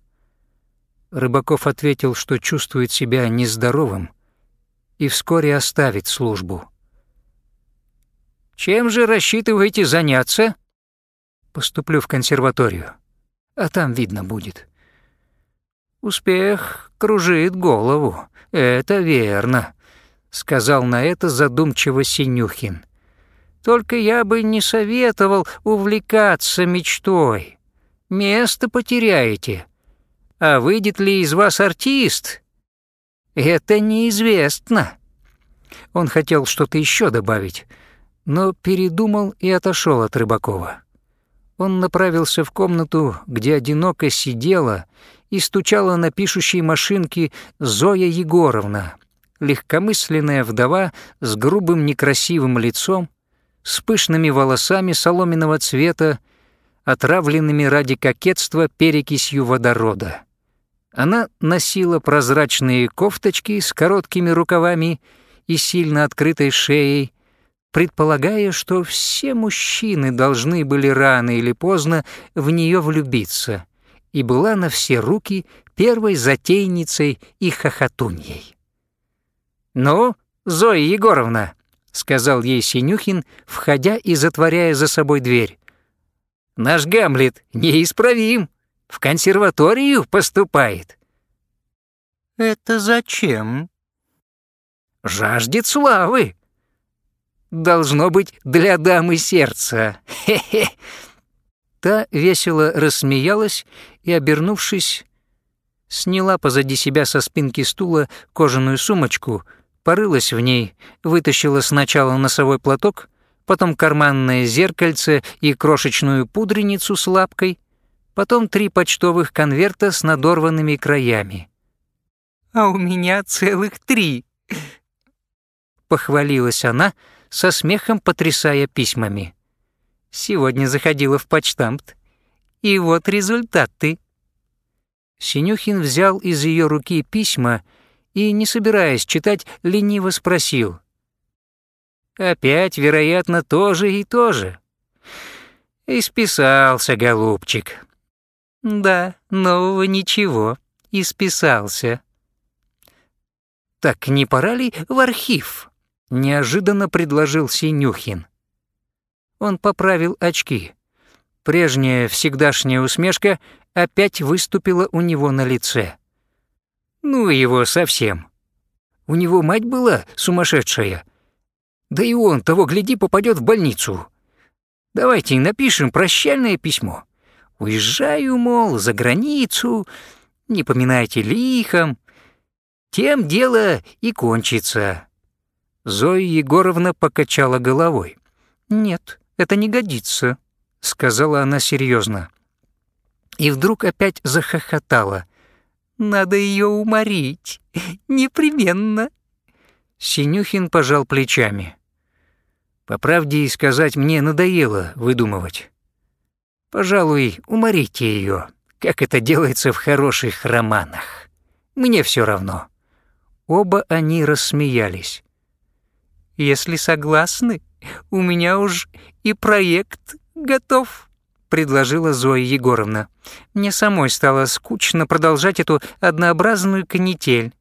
Рыбаков ответил, что чувствует себя нездоровым и вскоре оставит службу. «Чем же рассчитываете заняться?» «Поступлю в консерваторию, а там видно будет». «Успех кружит голову, это верно», — сказал на это задумчиво Синюхин. Только я бы не советовал увлекаться мечтой. Место потеряете. А выйдет ли из вас артист? Это неизвестно. Он хотел что-то еще добавить, но передумал и отошел от Рыбакова. Он направился в комнату, где одиноко сидела и стучала на пишущей машинке Зоя Егоровна, легкомысленная вдова с грубым некрасивым лицом, с пышными волосами соломенного цвета, отравленными ради кокетства перекисью водорода. Она носила прозрачные кофточки с короткими рукавами и сильно открытой шеей, предполагая, что все мужчины должны были рано или поздно в нее влюбиться, и была на все руки первой затейницей и хохотуньей. «Ну, Зоя Егоровна», — сказал ей Синюхин, входя и затворяя за собой дверь. «Наш Гамлет неисправим, в консерваторию поступает». «Это зачем?» «Жаждет славы. Должно быть для дамы сердца. Хе-хе». Та весело рассмеялась и, обернувшись, сняла позади себя со спинки стула кожаную сумочку — порылась в ней, вытащила сначала носовой платок, потом карманное зеркальце и крошечную пудреницу с лапкой, потом три почтовых конверта с надорванными краями. «А у меня целых три!» Похвалилась она, со смехом потрясая письмами. «Сегодня заходила в почтамт, и вот результаты». Синюхин взял из ее руки письма и, не собираясь читать, лениво спросил. «Опять, вероятно, тоже и тоже». «Исписался, голубчик». «Да, нового ничего, исписался». «Так не пора ли в архив?» — неожиданно предложил Синюхин. Он поправил очки. Прежняя всегдашняя усмешка опять выступила у него на лице. Ну его совсем. У него мать была сумасшедшая. Да и он, того гляди, попадет в больницу. Давайте напишем прощальное письмо. Уезжаю, мол, за границу, не поминайте лихом. Тем дело и кончится. Зоя Егоровна покачала головой. «Нет, это не годится», — сказала она серьезно. И вдруг опять захохотала — надо ее уморить. Непременно. Синюхин пожал плечами. По правде и сказать, мне надоело выдумывать. Пожалуй, уморите ее, как это делается в хороших романах. Мне все равно. Оба они рассмеялись. Если согласны, у меня уж и проект готов предложила Зоя Егоровна. Мне самой стало скучно продолжать эту однообразную канитель.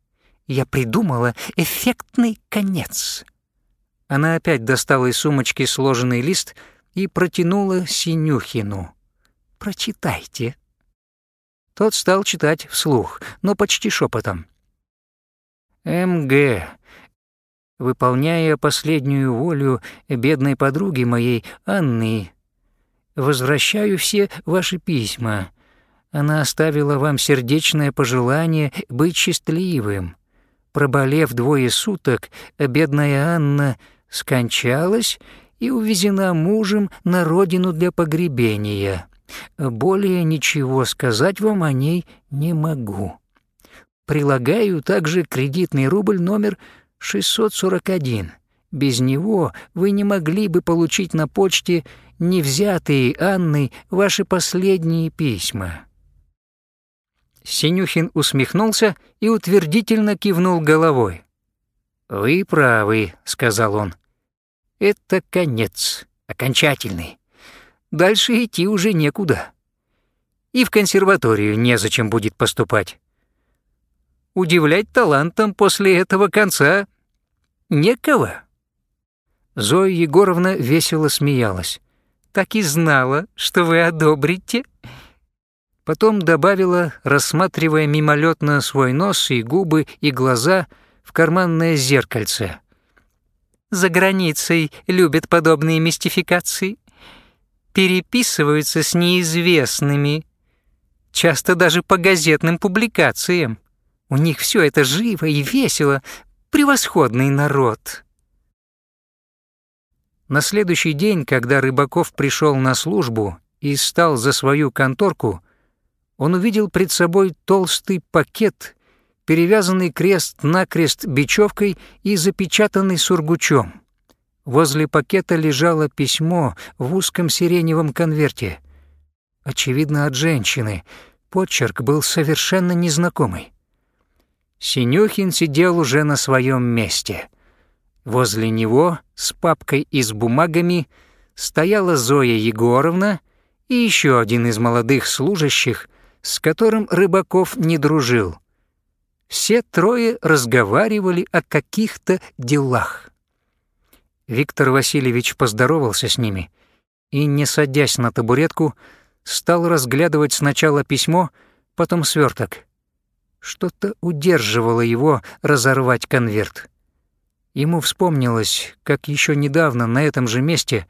Я придумала эффектный конец. Она опять достала из сумочки сложенный лист и протянула Синюхину. «Прочитайте». Тот стал читать вслух, но почти шепотом. «МГ, выполняя последнюю волю бедной подруги моей Анны, Возвращаю все ваши письма. Она оставила вам сердечное пожелание быть счастливым. Проболев двое суток, бедная Анна скончалась и увезена мужем на родину для погребения. Более ничего сказать вам о ней не могу. Прилагаю также кредитный рубль номер 641. Без него вы не могли бы получить на почте невзятые Анной ваши последние письма». Синюхин усмехнулся и утвердительно кивнул головой. «Вы правы», — сказал он. «Это конец, окончательный. Дальше идти уже некуда. И в консерваторию незачем будет поступать. Удивлять талантом после этого конца некого». Зоя Егоровна весело смеялась. «Так и знала, что вы одобрите». Потом добавила, рассматривая мимолетно свой нос и губы и глаза в карманное зеркальце. «За границей любят подобные мистификации. Переписываются с неизвестными, часто даже по газетным публикациям. У них все это живо и весело, превосходный народ». На следующий день, когда Рыбаков пришел на службу и стал за свою конторку, он увидел пред собой толстый пакет, перевязанный крест-накрест бечевкой и запечатанный сургучом. Возле пакета лежало письмо в узком сиреневом конверте. Очевидно, от женщины. Почерк был совершенно незнакомый. Синюхин сидел уже на своем месте. Возле него с папкой и с бумагами стояла Зоя Егоровна и еще один из молодых служащих, с которым Рыбаков не дружил. Все трое разговаривали о каких-то делах. Виктор Васильевич поздоровался с ними и, не садясь на табуретку, стал разглядывать сначала письмо, потом сверток. Что-то удерживало его разорвать конверт. Ему вспомнилось, как еще недавно на этом же месте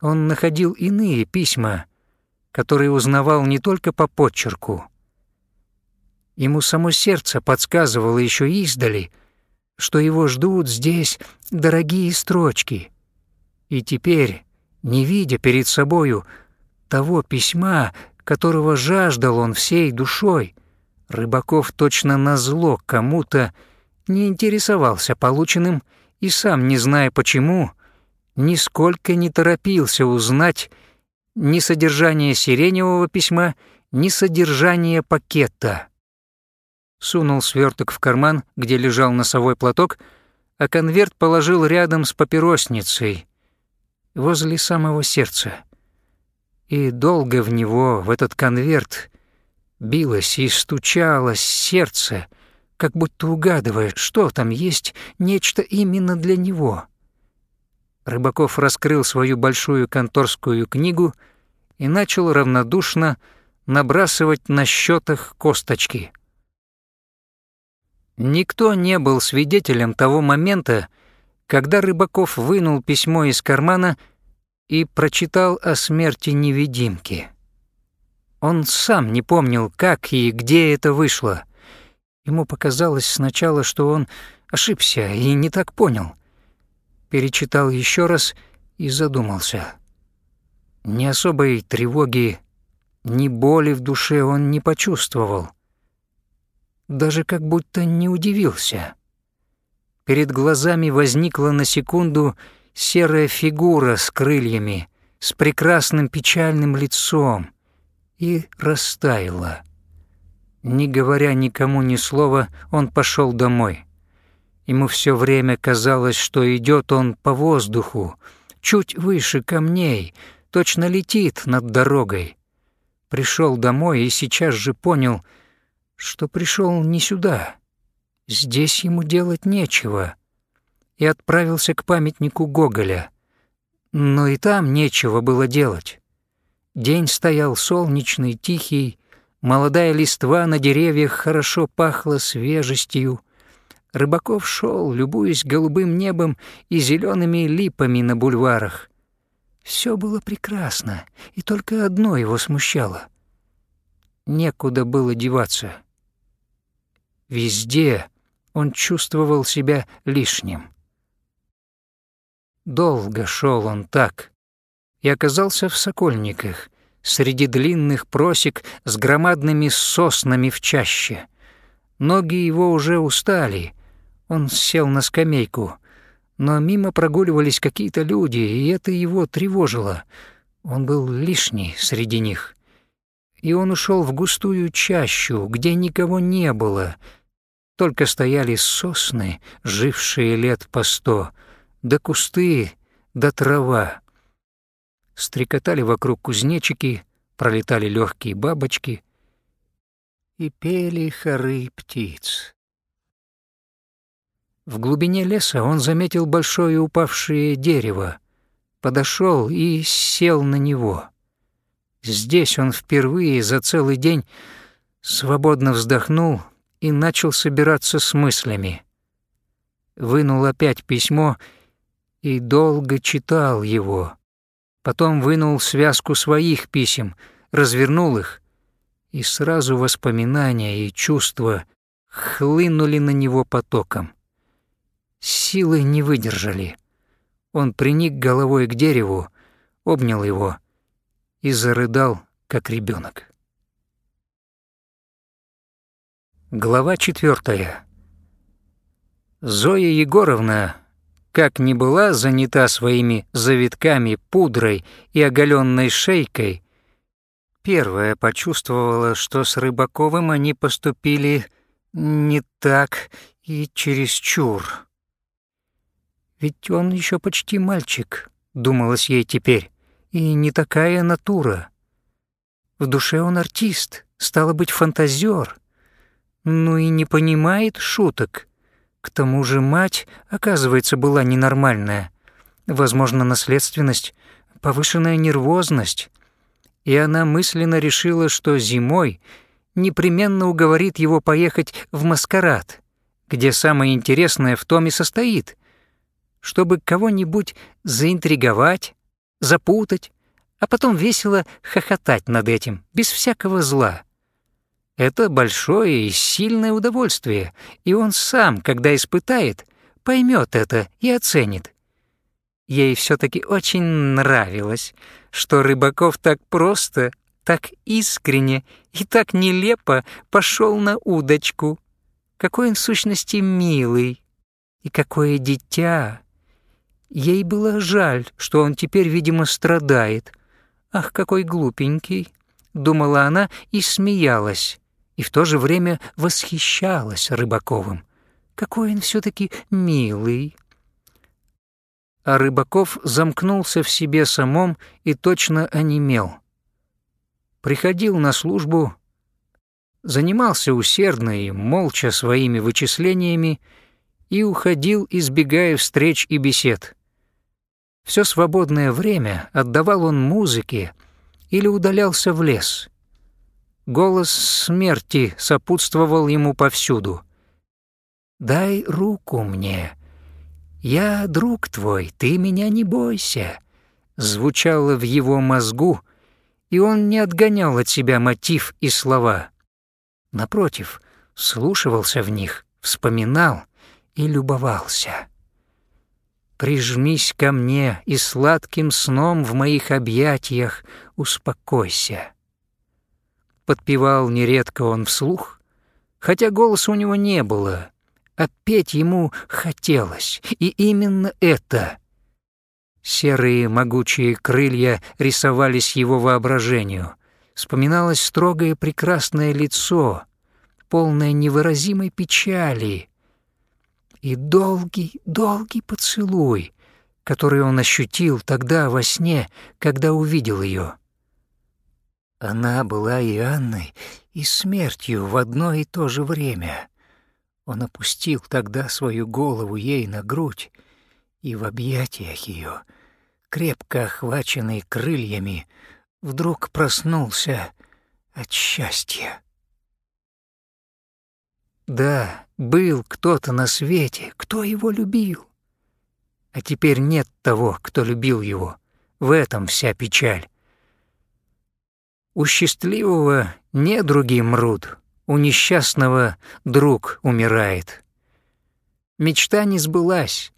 он находил иные письма, который узнавал не только по подчерку. Ему само сердце подсказывало еще издали, что его ждут здесь дорогие строчки. И теперь, не видя перед собою того письма, которого жаждал он всей душой, Рыбаков точно назло кому-то не интересовался полученным и сам, не зная почему, нисколько не торопился узнать, ни содержание сиреневого письма, ни содержание пакета. Сунул сверток в карман, где лежал носовой платок, а конверт положил рядом с папиросницей, возле самого сердца. И долго в него, в этот конверт, билось и стучалось сердце, как будто угадывая, что там есть нечто именно для него. Рыбаков раскрыл свою большую конторскую книгу и начал равнодушно набрасывать на счетах косточки. Никто не был свидетелем того момента, когда Рыбаков вынул письмо из кармана и прочитал о смерти невидимки. Он сам не помнил, как и где это вышло. Ему показалось сначала, что он ошибся и не так понял перечитал еще раз и задумался. Ни особой тревоги, ни боли в душе он не почувствовал. Даже как будто не удивился. Перед глазами возникла на секунду серая фигура с крыльями, с прекрасным печальным лицом, и растаяла. Не говоря никому ни слова, он пошел домой. Ему все время казалось, что идет он по воздуху, чуть выше камней, точно летит над дорогой. Пришел домой и сейчас же понял, что пришел не сюда. Здесь ему делать нечего. И отправился к памятнику Гоголя. Но и там нечего было делать. День стоял солнечный, тихий, молодая листва на деревьях хорошо пахла свежестью, Рыбаков шел, любуясь голубым небом и зелеными липами на бульварах. Все было прекрасно, и только одно его смущало. Некуда было деваться. Везде он чувствовал себя лишним. Долго шел он так и оказался в Сокольниках, среди длинных просек с громадными соснами в чаще. Ноги его уже устали. Он сел на скамейку, но мимо прогуливались какие-то люди, и это его тревожило. Он был лишний среди них. И он ушел в густую чащу, где никого не было. Только стояли сосны, жившие лет по сто, да кусты, да трава. Стрекотали вокруг кузнечики, пролетали легкие бабочки и пели хоры птиц. В глубине леса он заметил большое упавшее дерево, подошел и сел на него. Здесь он впервые за целый день свободно вздохнул и начал собираться с мыслями. Вынул опять письмо и долго читал его. Потом вынул связку своих писем, развернул их, и сразу воспоминания и чувства хлынули на него потоком. Силы не выдержали. Он приник головой к дереву, обнял его и зарыдал, как ребенок. Глава четвертая. Зоя Егоровна, как ни была занята своими завитками, пудрой и оголенной шейкой, первая почувствовала, что с Рыбаковым они поступили не так и чересчур. Ведь он еще почти мальчик, думалось ей теперь, и не такая натура. В душе он артист, стало быть, фантазер. Ну и не понимает шуток. К тому же мать, оказывается, была ненормальная. Возможно, наследственность, повышенная нервозность. И она мысленно решила, что зимой непременно уговорит его поехать в маскарад, где самое интересное в том и состоит, чтобы кого-нибудь заинтриговать, запутать, а потом весело хохотать над этим, без всякого зла. Это большое и сильное удовольствие, и он сам, когда испытает, поймет это и оценит. Ей все таки очень нравилось, что Рыбаков так просто, так искренне и так нелепо пошел на удочку. Какой он в сущности милый, и какое дитя. Ей было жаль, что он теперь, видимо, страдает. «Ах, какой глупенький!» — думала она и смеялась, и в то же время восхищалась Рыбаковым. «Какой он все таки милый!» А Рыбаков замкнулся в себе самом и точно онемел. Приходил на службу, занимался усердно и молча своими вычислениями и уходил, избегая встреч и бесед. Все свободное время отдавал он музыке или удалялся в лес. Голос смерти сопутствовал ему повсюду. «Дай руку мне. Я друг твой, ты меня не бойся», звучало в его мозгу, и он не отгонял от себя мотив и слова. Напротив, слушивался в них, вспоминал и любовался. Прижмись ко мне и сладким сном в моих объятиях успокойся. Подпевал нередко он вслух, хотя голоса у него не было, а петь ему хотелось, и именно это. Серые могучие крылья рисовались его воображению, вспоминалось строгое прекрасное лицо, полное невыразимой печали, и долгий, долгий поцелуй, который он ощутил тогда во сне, когда увидел ее. Она была и Анной, и смертью в одно и то же время. Он опустил тогда свою голову ей на грудь, и в объятиях ее, крепко охваченный крыльями, вдруг проснулся от счастья. Да, был кто-то на свете, кто его любил. А теперь нет того, кто любил его. В этом вся печаль. У счастливого недруги мрут, у несчастного друг умирает. Мечта не сбылась.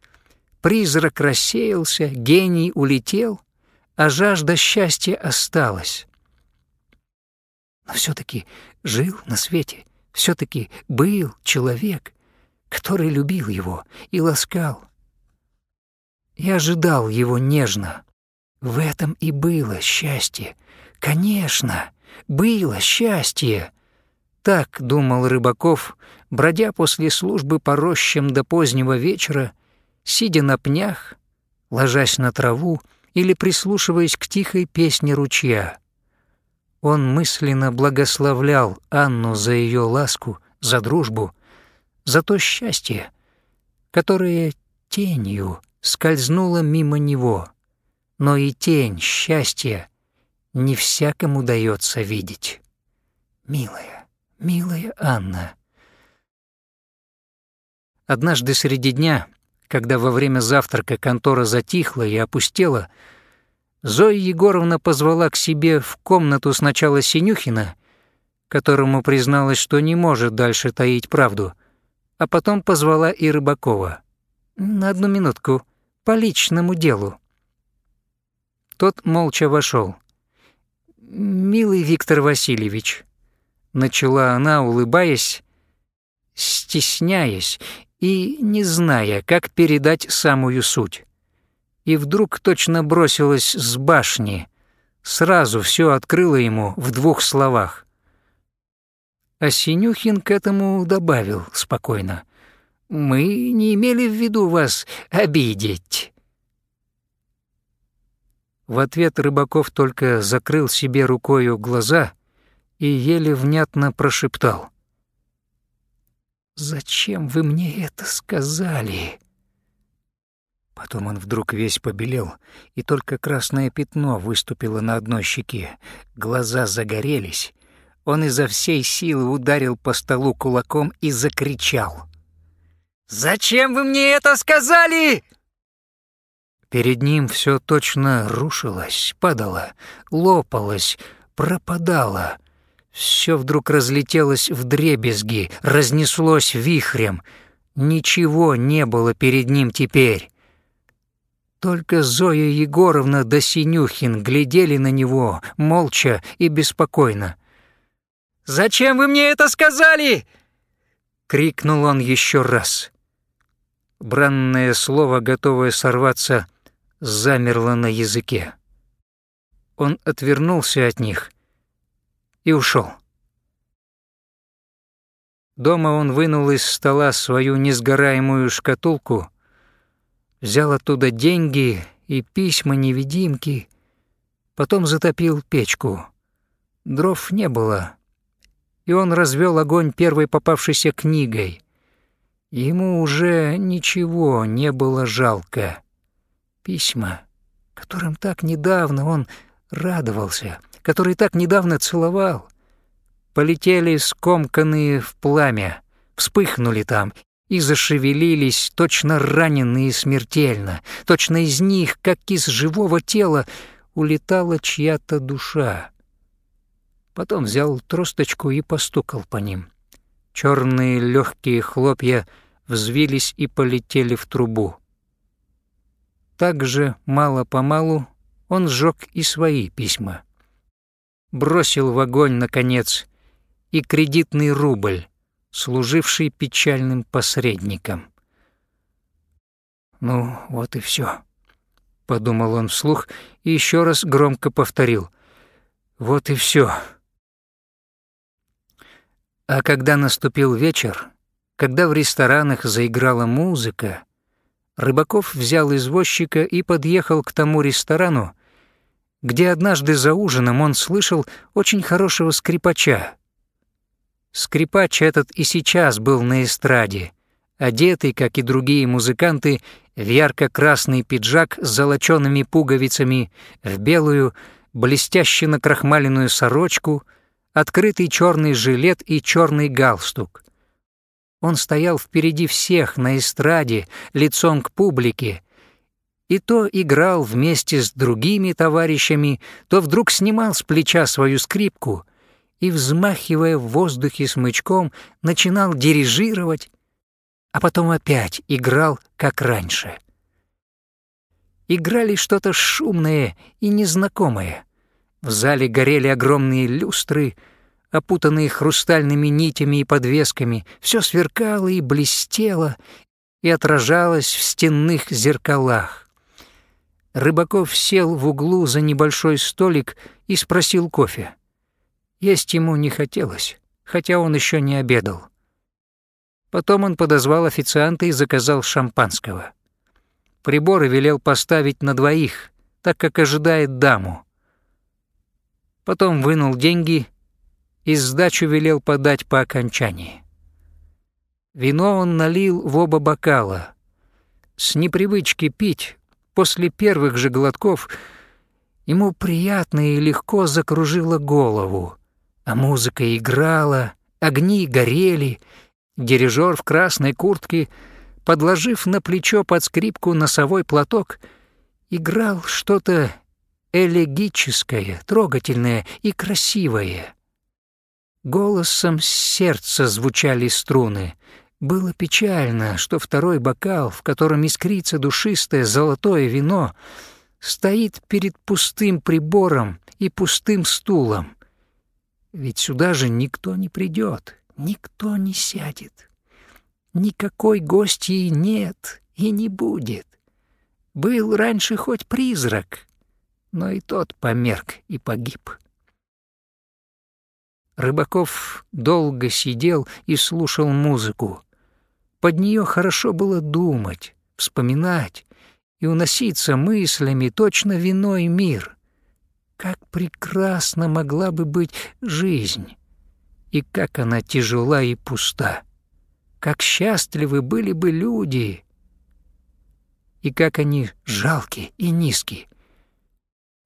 призрак рассеялся, гений улетел, а жажда счастья осталась. Но все таки жил на свете, все таки был человек, который любил его и ласкал. И ожидал его нежно. В этом и было счастье. Конечно, было счастье. Так думал Рыбаков, бродя после службы по рощам до позднего вечера, сидя на пнях, ложась на траву или прислушиваясь к тихой песне ручья. Он мысленно благословлял Анну за ее ласку, за дружбу, за то счастье, которое тенью скользнуло мимо него. Но и тень счастья не всякому дается видеть. Милая, милая Анна. Однажды среди дня, когда во время завтрака контора затихла и опустела, Зоя Егоровна позвала к себе в комнату сначала Синюхина, которому призналась, что не может дальше таить правду, а потом позвала и Рыбакова. «На одну минутку, по личному делу». Тот молча вошел. «Милый Виктор Васильевич», — начала она, улыбаясь, стесняясь и не зная, как передать самую суть и вдруг точно бросилась с башни, сразу все открыла ему в двух словах. А Синюхин к этому добавил спокойно. «Мы не имели в виду вас обидеть». В ответ Рыбаков только закрыл себе рукою глаза и еле внятно прошептал. «Зачем вы мне это сказали?» Потом он вдруг весь побелел, и только красное пятно выступило на одной щеке. Глаза загорелись. Он изо всей силы ударил по столу кулаком и закричал. «Зачем вы мне это сказали?» Перед ним все точно рушилось, падало, лопалось, пропадало. Все вдруг разлетелось в дребезги, разнеслось вихрем. Ничего не было перед ним теперь. Только Зоя Егоровна да Синюхин глядели на него, молча и беспокойно. «Зачем вы мне это сказали?» — крикнул он еще раз. Бранное слово, готовое сорваться, замерло на языке. Он отвернулся от них и ушел. Дома он вынул из стола свою несгораемую шкатулку взял оттуда деньги и письма-невидимки, потом затопил печку. Дров не было, и он развел огонь первой попавшейся книгой. Ему уже ничего не было жалко. Письма, которым так недавно он радовался, которые так недавно целовал, полетели скомканные в пламя, вспыхнули там и зашевелились, точно раненые смертельно, точно из них, как из живого тела, улетала чья-то душа. Потом взял тросточку и постукал по ним. Черные легкие хлопья взвились и полетели в трубу. Так же, мало-помалу, он сжег и свои письма. Бросил в огонь, наконец, и кредитный рубль, служивший печальным посредником. «Ну, вот и все, подумал он вслух и еще раз громко повторил. «Вот и все. А когда наступил вечер, когда в ресторанах заиграла музыка, Рыбаков взял извозчика и подъехал к тому ресторану, где однажды за ужином он слышал очень хорошего скрипача, Скрипач этот и сейчас был на эстраде, одетый, как и другие музыканты, в ярко-красный пиджак с золочёными пуговицами, в белую, блестяще накрахмаленную сорочку, открытый черный жилет и черный галстук. Он стоял впереди всех на эстраде, лицом к публике, и то играл вместе с другими товарищами, то вдруг снимал с плеча свою скрипку — и, взмахивая в воздухе смычком, начинал дирижировать, а потом опять играл, как раньше. играли что-то шумное и незнакомое. В зале горели огромные люстры, опутанные хрустальными нитями и подвесками, все сверкало и блестело и отражалось в стенных зеркалах. Рыбаков сел в углу за небольшой столик и спросил кофе. Есть ему не хотелось, хотя он еще не обедал. Потом он подозвал официанта и заказал шампанского. Приборы велел поставить на двоих, так как ожидает даму. Потом вынул деньги и сдачу велел подать по окончании. Вино он налил в оба бокала. С непривычки пить, после первых же глотков, ему приятно и легко закружило голову, а музыка играла, огни горели, дирижер в красной куртке, подложив на плечо под скрипку носовой платок, играл что-то элегическое, трогательное и красивое. Голосом сердца звучали струны. Было печально, что второй бокал, в котором искрится душистое золотое вино, стоит перед пустым прибором и пустым стулом. Ведь сюда же никто не придет, никто не сядет. Никакой гостьи нет и не будет. Был раньше хоть призрак, но и тот померк и погиб. Рыбаков долго сидел и слушал музыку. Под нее хорошо было думать, вспоминать и уноситься мыслями точно в мир. Как прекрасна могла бы быть жизнь, и как она тяжела и пуста. Как счастливы были бы люди, и как они жалки и низкие.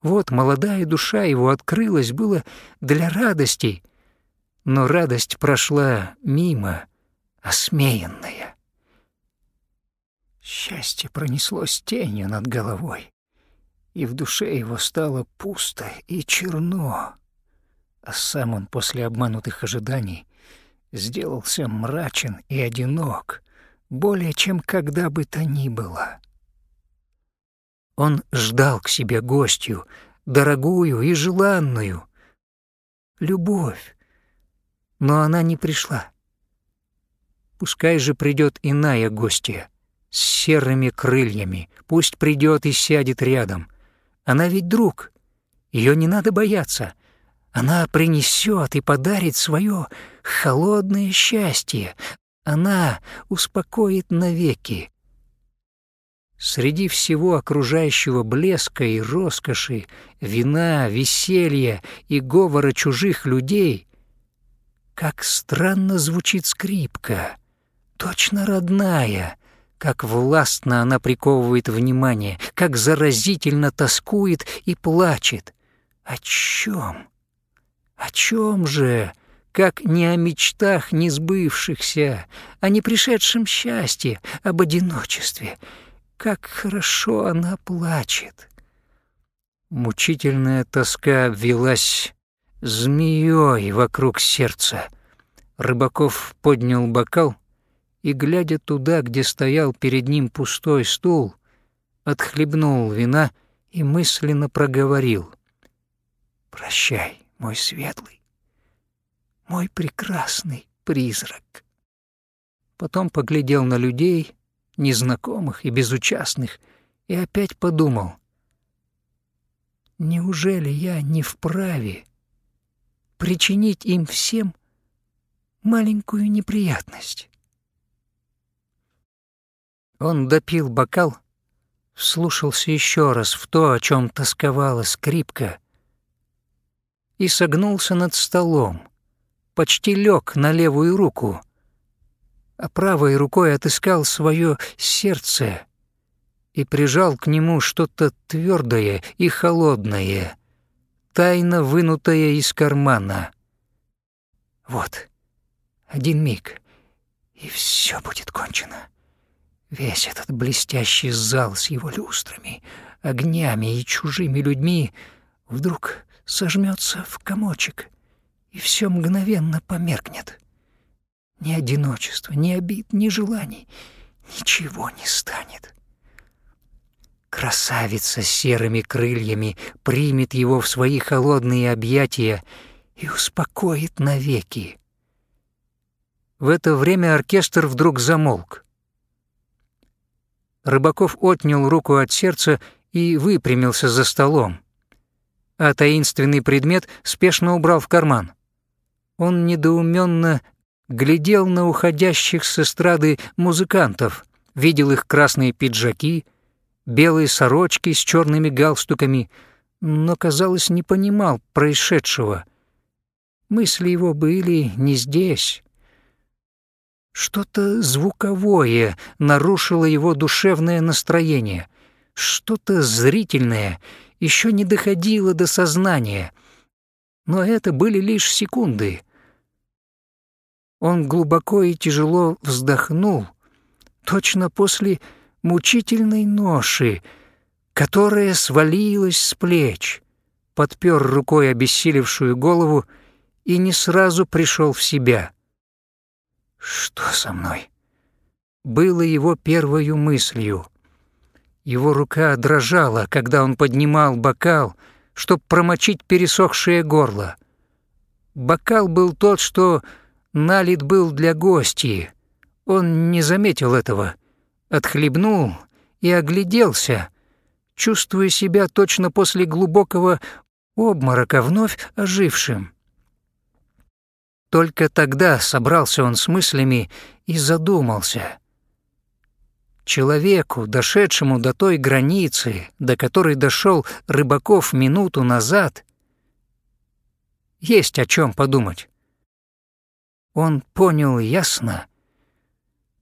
Вот молодая душа его открылась было для радости, но радость прошла мимо, осмеянная. Счастье пронеслось тенью над головой, и в душе его стало пусто и черно, а сам он после обманутых ожиданий сделался мрачен и одинок, более чем когда бы то ни было. Он ждал к себе гостью, дорогую и желанную. Любовь. Но она не пришла. Пускай же придет иная гостья, с серыми крыльями, пусть придет и сядет рядом. Она ведь друг, ее не надо бояться. Она принесет и подарит свое холодное счастье. Она успокоит навеки. Среди всего окружающего блеска и роскоши, вина, веселья и говора чужих людей, как странно звучит скрипка, точно родная, как властно она приковывает внимание, как заразительно тоскует и плачет. О чем? О чем же? Как не о мечтах не сбывшихся, о непришедшем счастье, об одиночестве — как хорошо она плачет. Мучительная тоска велась змеей вокруг сердца. Рыбаков поднял бокал и, глядя туда, где стоял перед ним пустой стул, отхлебнул вина и мысленно проговорил. «Прощай, мой светлый, мой прекрасный призрак». Потом поглядел на людей — незнакомых и безучастных, и опять подумал, неужели я не вправе причинить им всем маленькую неприятность? Он допил бокал, вслушался еще раз в то, о чем тосковала скрипка, и согнулся над столом, почти лег на левую руку, а правой рукой отыскал свое сердце и прижал к нему что-то твердое и холодное, тайно вынутое из кармана. Вот, один миг, и все будет кончено. Весь этот блестящий зал с его люстрами, огнями и чужими людьми вдруг сожмется в комочек, и все мгновенно померкнет. Ни одиночества, ни обид, ни желаний. Ничего не станет. Красавица с серыми крыльями примет его в свои холодные объятия и успокоит навеки. В это время оркестр вдруг замолк. Рыбаков отнял руку от сердца и выпрямился за столом, а таинственный предмет спешно убрал в карман. Он недоуменно глядел на уходящих с эстрады музыкантов, видел их красные пиджаки, белые сорочки с черными галстуками, но, казалось, не понимал происшедшего. Мысли его были не здесь. Что-то звуковое нарушило его душевное настроение, что-то зрительное еще не доходило до сознания. Но это были лишь секунды. Он глубоко и тяжело вздохнул, точно после мучительной ноши, которая свалилась с плеч, подпер рукой обессилевшую голову и не сразу пришел в себя. «Что со мной?» Было его первою мыслью. Его рука дрожала, когда он поднимал бокал, чтобы промочить пересохшее горло. Бокал был тот, что налит был для гостей. Он не заметил этого, отхлебнул и огляделся, чувствуя себя точно после глубокого обморока вновь ожившим. Только тогда собрался он с мыслями и задумался. Человеку, дошедшему до той границы, до которой дошел Рыбаков минуту назад, есть о чем подумать. Он понял ясно,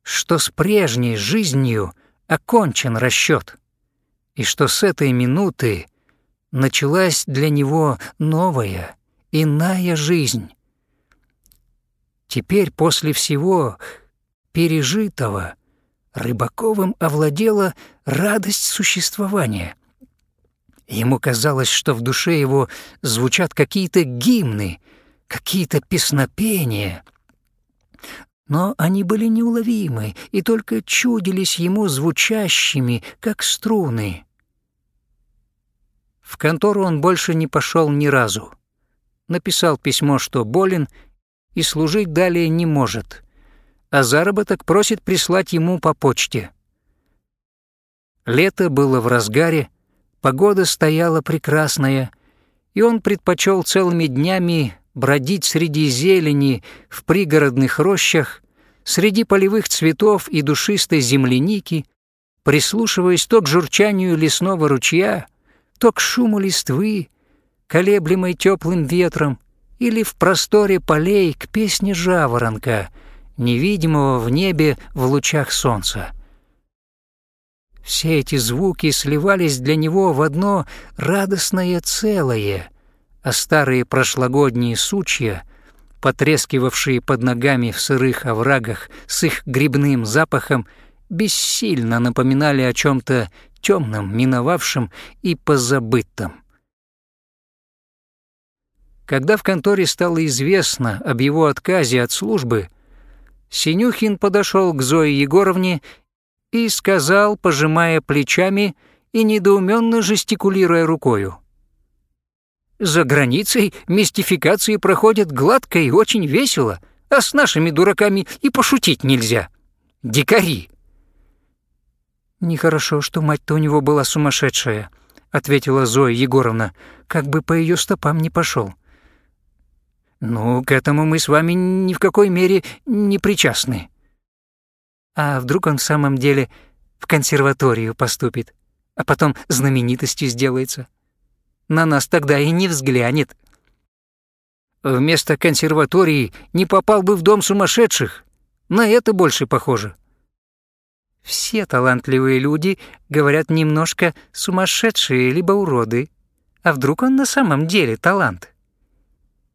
что с прежней жизнью окончен расчет, и что с этой минуты началась для него новая, иная жизнь. Теперь после всего пережитого Рыбаковым овладела радость существования. Ему казалось, что в душе его звучат какие-то гимны, какие-то песнопения — но они были неуловимы и только чудились ему звучащими, как струны. В контору он больше не пошел ни разу. Написал письмо, что болен и служить далее не может, а заработок просит прислать ему по почте. Лето было в разгаре, погода стояла прекрасная, и он предпочел целыми днями бродить среди зелени в пригородных рощах, среди полевых цветов и душистой земляники, прислушиваясь то к журчанию лесного ручья, то к шуму листвы, колеблемой теплым ветром, или в просторе полей к песне жаворонка, невидимого в небе в лучах солнца. Все эти звуки сливались для него в одно радостное целое, а старые прошлогодние сучья, потрескивавшие под ногами в сырых оврагах с их грибным запахом, бессильно напоминали о чем-то темном, миновавшем и позабытом. Когда в конторе стало известно об его отказе от службы, Синюхин подошел к Зое Егоровне и сказал, пожимая плечами и недоуменно жестикулируя рукою. За границей мистификации проходят гладко и очень весело, а с нашими дураками и пошутить нельзя. Дикари!» «Нехорошо, что мать-то у него была сумасшедшая», — ответила Зоя Егоровна, «как бы по ее стопам не пошел. «Ну, к этому мы с вами ни в какой мере не причастны». «А вдруг он в самом деле в консерваторию поступит, а потом знаменитостью сделается?» На нас тогда и не взглянет. Вместо консерватории не попал бы в дом сумасшедших. На это больше похоже. Все талантливые люди, говорят, немножко сумасшедшие либо уроды. А вдруг он на самом деле талант?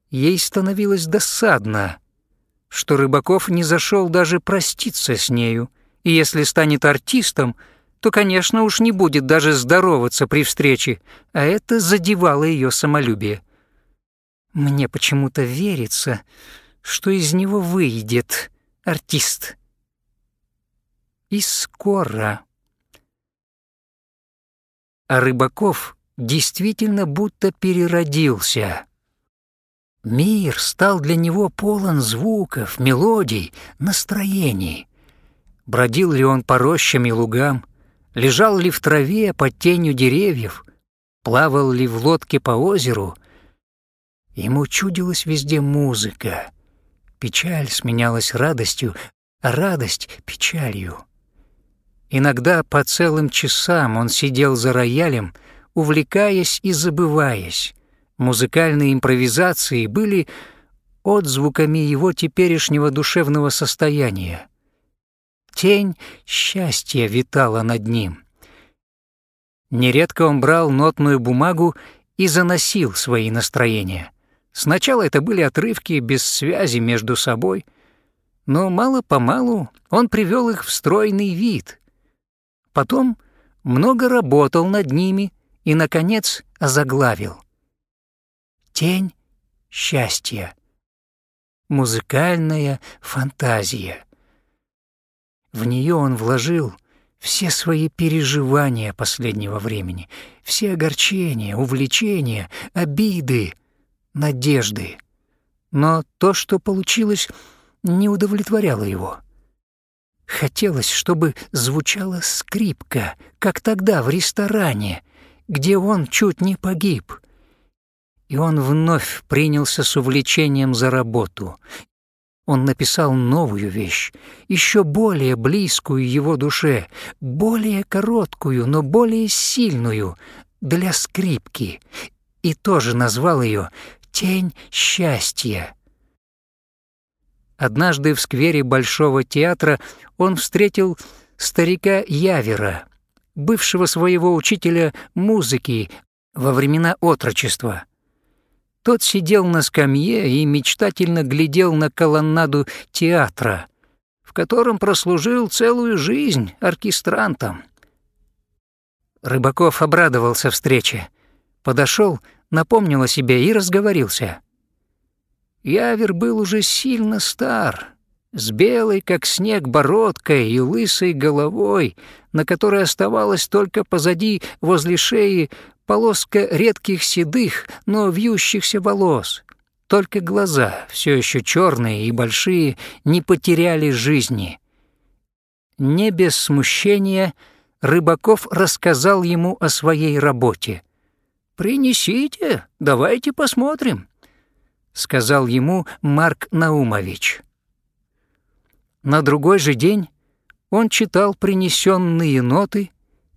Ей становилось досадно, что Рыбаков не зашел даже проститься с нею, и если станет артистом — то, конечно, уж не будет даже здороваться при встрече, а это задевало ее самолюбие. Мне почему-то верится, что из него выйдет артист. И скоро. а Рыбаков действительно будто переродился. Мир стал для него полон звуков, мелодий, настроений. Бродил ли он по рощам и лугам, лежал ли в траве под тенью деревьев, плавал ли в лодке по озеру, ему чудилась везде музыка. Печаль сменялась радостью, а радость — печалью. Иногда по целым часам он сидел за роялем, увлекаясь и забываясь. Музыкальные импровизации были отзвуками его теперешнего душевного состояния. Тень счастья витала над ним. Нередко он брал нотную бумагу и заносил свои настроения. Сначала это были отрывки без связи между собой, но мало-помалу он привел их в стройный вид. Потом много работал над ними и, наконец, озаглавил. «Тень счастья. Музыкальная фантазия». В нее он вложил все свои переживания последнего времени, все огорчения, увлечения, обиды, надежды. Но то, что получилось, не удовлетворяло его. Хотелось, чтобы звучала скрипка, как тогда в ресторане, где он чуть не погиб. И он вновь принялся с увлечением за работу, он написал новую вещь, еще более близкую его душе, более короткую, но более сильную, для скрипки, и тоже назвал ее «Тень счастья». Однажды в сквере Большого театра он встретил старика Явера, бывшего своего учителя музыки во времена отрочества. Тот сидел на скамье и мечтательно глядел на колоннаду театра, в котором прослужил целую жизнь оркестрантом. Рыбаков обрадовался встрече, подошел, напомнил о себе и разговорился. Явер был уже сильно стар, с белой, как снег, бородкой и лысой головой, на которой оставалась только позади, возле шеи, полоска редких седых, но вьющихся волос. Только глаза, все еще черные и большие, не потеряли жизни. Не без смущения Рыбаков рассказал ему о своей работе. «Принесите, давайте посмотрим», — сказал ему Марк Наумович. На другой же день он читал принесенные ноты,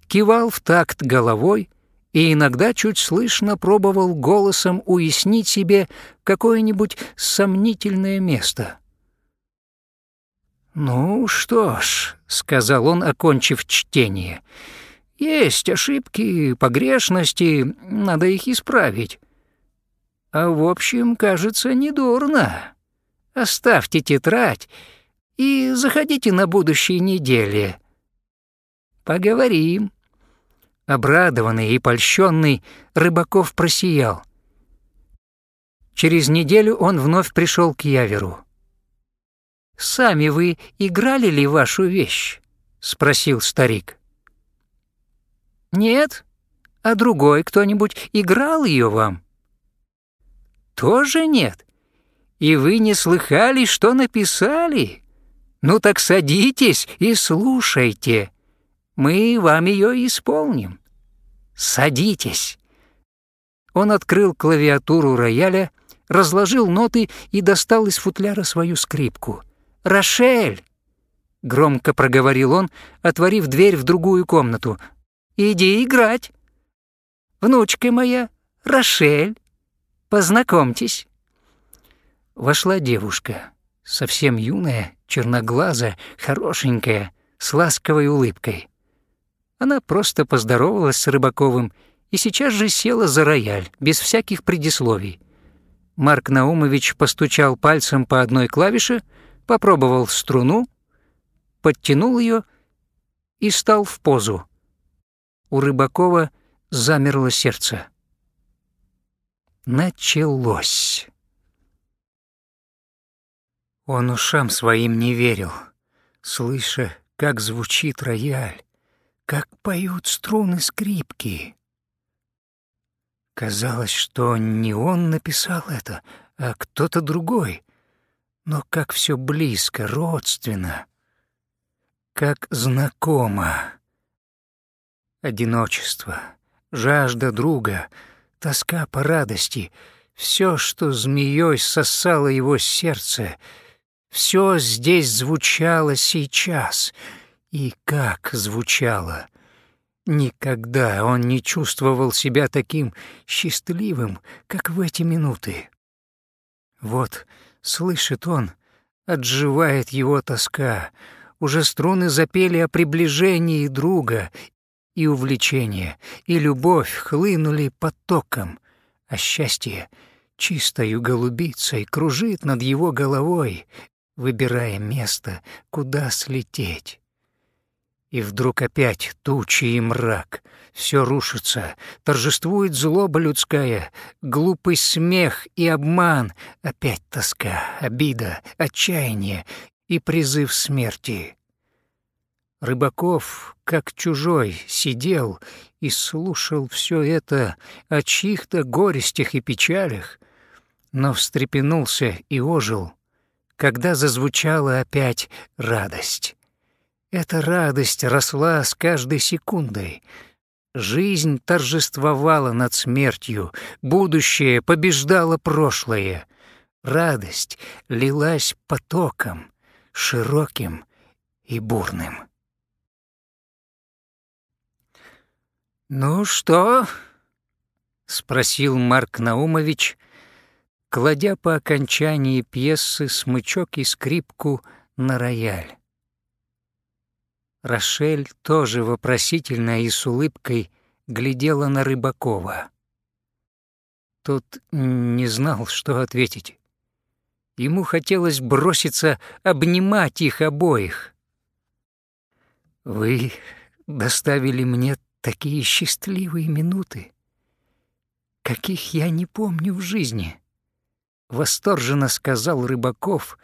кивал в такт головой и иногда чуть слышно пробовал голосом уяснить себе какое-нибудь сомнительное место. «Ну что ж», — сказал он, окончив чтение, — «есть ошибки, погрешности, надо их исправить. А в общем, кажется, недурно. Оставьте тетрадь и заходите на будущей неделе. Поговорим». Обрадованный и польщенный, Рыбаков просиял. Через неделю он вновь пришел к Яверу. «Сами вы играли ли вашу вещь?» — спросил старик. «Нет? А другой кто-нибудь играл ее вам?» «Тоже нет? И вы не слыхали, что написали? Ну так садитесь и слушайте мы вам ее исполним. Садитесь». Он открыл клавиатуру рояля, разложил ноты и достал из футляра свою скрипку. «Рошель!» — громко проговорил он, отворив дверь в другую комнату. «Иди играть!» «Внучка моя, Рошель, познакомьтесь!» Вошла девушка, совсем юная, черноглазая, хорошенькая, с ласковой улыбкой. Она просто поздоровалась с Рыбаковым и сейчас же села за рояль, без всяких предисловий. Марк Наумович постучал пальцем по одной клавише, попробовал струну, подтянул ее и стал в позу. У Рыбакова замерло сердце. Началось. Он ушам своим не верил, слыша, как звучит рояль как поют струны скрипки, Казалось, что не он написал это, а кто-то другой. Но как все близко, родственно, как знакомо. Одиночество, жажда друга, тоска по радости — все, что змеей сосало его сердце, все здесь звучало сейчас. И как звучало! Никогда он не чувствовал себя таким счастливым, как в эти минуты. Вот, слышит он, отживает его тоска, уже струны запели о приближении друга, и увлечение, и любовь хлынули потоком, а счастье чистою голубицей кружит над его головой, выбирая место, куда слететь. И вдруг опять тучи и мрак. Все рушится, торжествует злоба людская, глупый смех и обман, опять тоска, обида, отчаяние и призыв смерти. Рыбаков, как чужой, сидел и слушал все это о чьих-то горестях и печалях, но встрепенулся и ожил, когда зазвучала опять радость. Эта радость росла с каждой секундой. Жизнь торжествовала над смертью, будущее побеждало прошлое. Радость лилась потоком, широким и бурным. «Ну что?» — спросил Марк Наумович, кладя по окончании пьесы смычок и скрипку на рояль. Рошель тоже вопросительно и с улыбкой глядела на Рыбакова. Тот не знал, что ответить. Ему хотелось броситься обнимать их обоих. «Вы доставили мне такие счастливые минуты, каких я не помню в жизни», — восторженно сказал Рыбаков,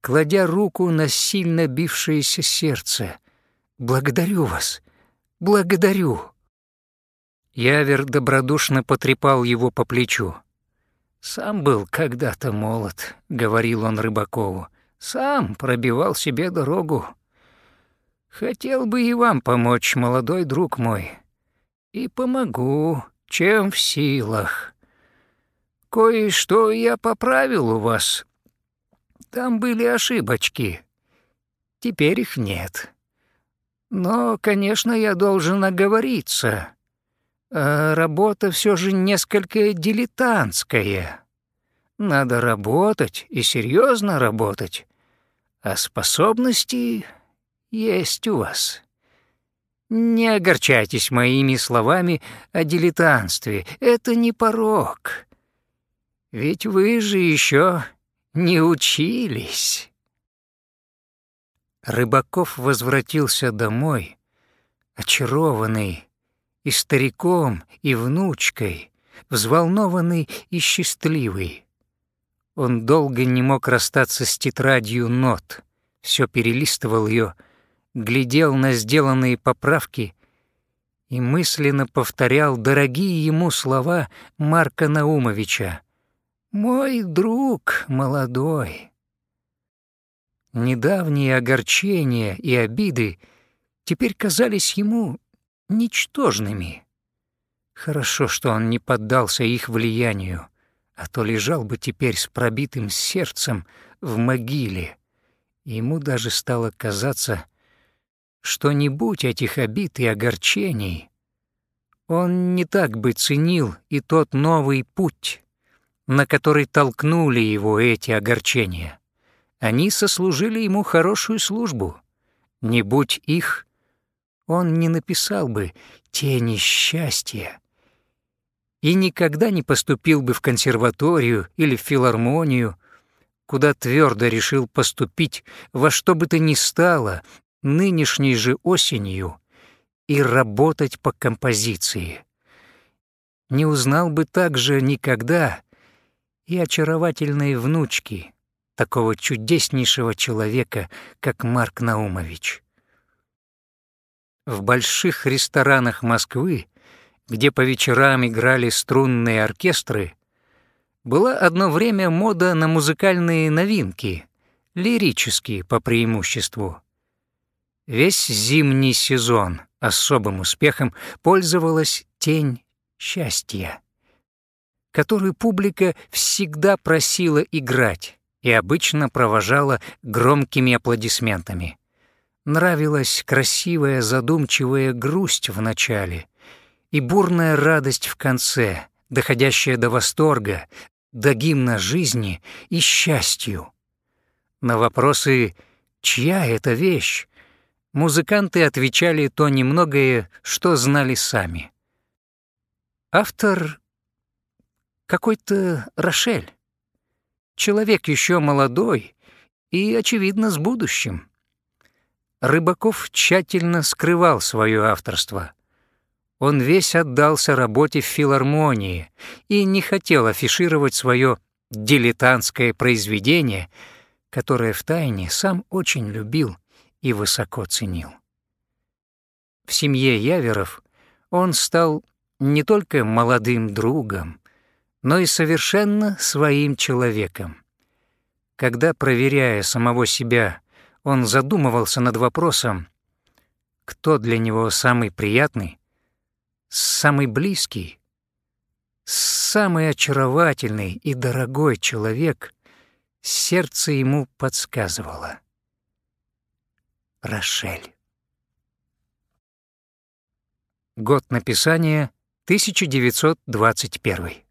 кладя руку на сильно бившееся сердце — «Благодарю вас, благодарю!» Явер добродушно потрепал его по плечу. «Сам был когда-то молод», — говорил он Рыбакову. «Сам пробивал себе дорогу. Хотел бы и вам помочь, молодой друг мой. И помогу, чем в силах. Кое-что я поправил у вас. Там были ошибочки. Теперь их нет. Но, конечно, я должен оговориться. А работа все же несколько дилетантская. Надо работать и серьезно работать. А способности есть у вас. Не огорчайтесь моими словами о дилетантстве. Это не порок. Ведь вы же еще не учились. Рыбаков возвратился домой, очарованный и стариком, и внучкой, взволнованный и счастливый. Он долго не мог расстаться с тетрадью нот, все перелистывал ее, глядел на сделанные поправки и мысленно повторял дорогие ему слова Марка Наумовича. «Мой друг молодой, Недавние огорчения и обиды теперь казались ему ничтожными. Хорошо, что он не поддался их влиянию, а то лежал бы теперь с пробитым сердцем в могиле. Ему даже стало казаться, что не будь этих обид и огорчений, он не так бы ценил и тот новый путь, на который толкнули его эти огорчения. Они сослужили ему хорошую службу. Не будь их, он не написал бы «Тени счастья» и никогда не поступил бы в консерваторию или в филармонию, куда твердо решил поступить во что бы то ни стало нынешней же осенью и работать по композиции. Не узнал бы также никогда и очаровательной внучки — такого чудеснейшего человека, как Марк Наумович. В больших ресторанах Москвы, где по вечерам играли струнные оркестры, была одно время мода на музыкальные новинки, лирические по преимуществу. Весь зимний сезон особым успехом пользовалась «Тень счастья», которую публика всегда просила играть и обычно провожала громкими аплодисментами. Нравилась красивая задумчивая грусть в начале и бурная радость в конце, доходящая до восторга, до гимна жизни и счастью. На вопросы «Чья это вещь?» музыканты отвечали то немногое, что знали сами. Автор какой-то Рошель. Человек еще молодой и, очевидно, с будущим. Рыбаков тщательно скрывал свое авторство. Он весь отдался работе в филармонии и не хотел афишировать свое дилетантское произведение, которое втайне сам очень любил и высоко ценил. В семье Яверов он стал не только молодым другом, но и совершенно своим человеком. Когда, проверяя самого себя, он задумывался над вопросом, кто для него самый приятный, самый близкий, самый очаровательный и дорогой человек, сердце ему подсказывало. Рошель. Год написания 1921.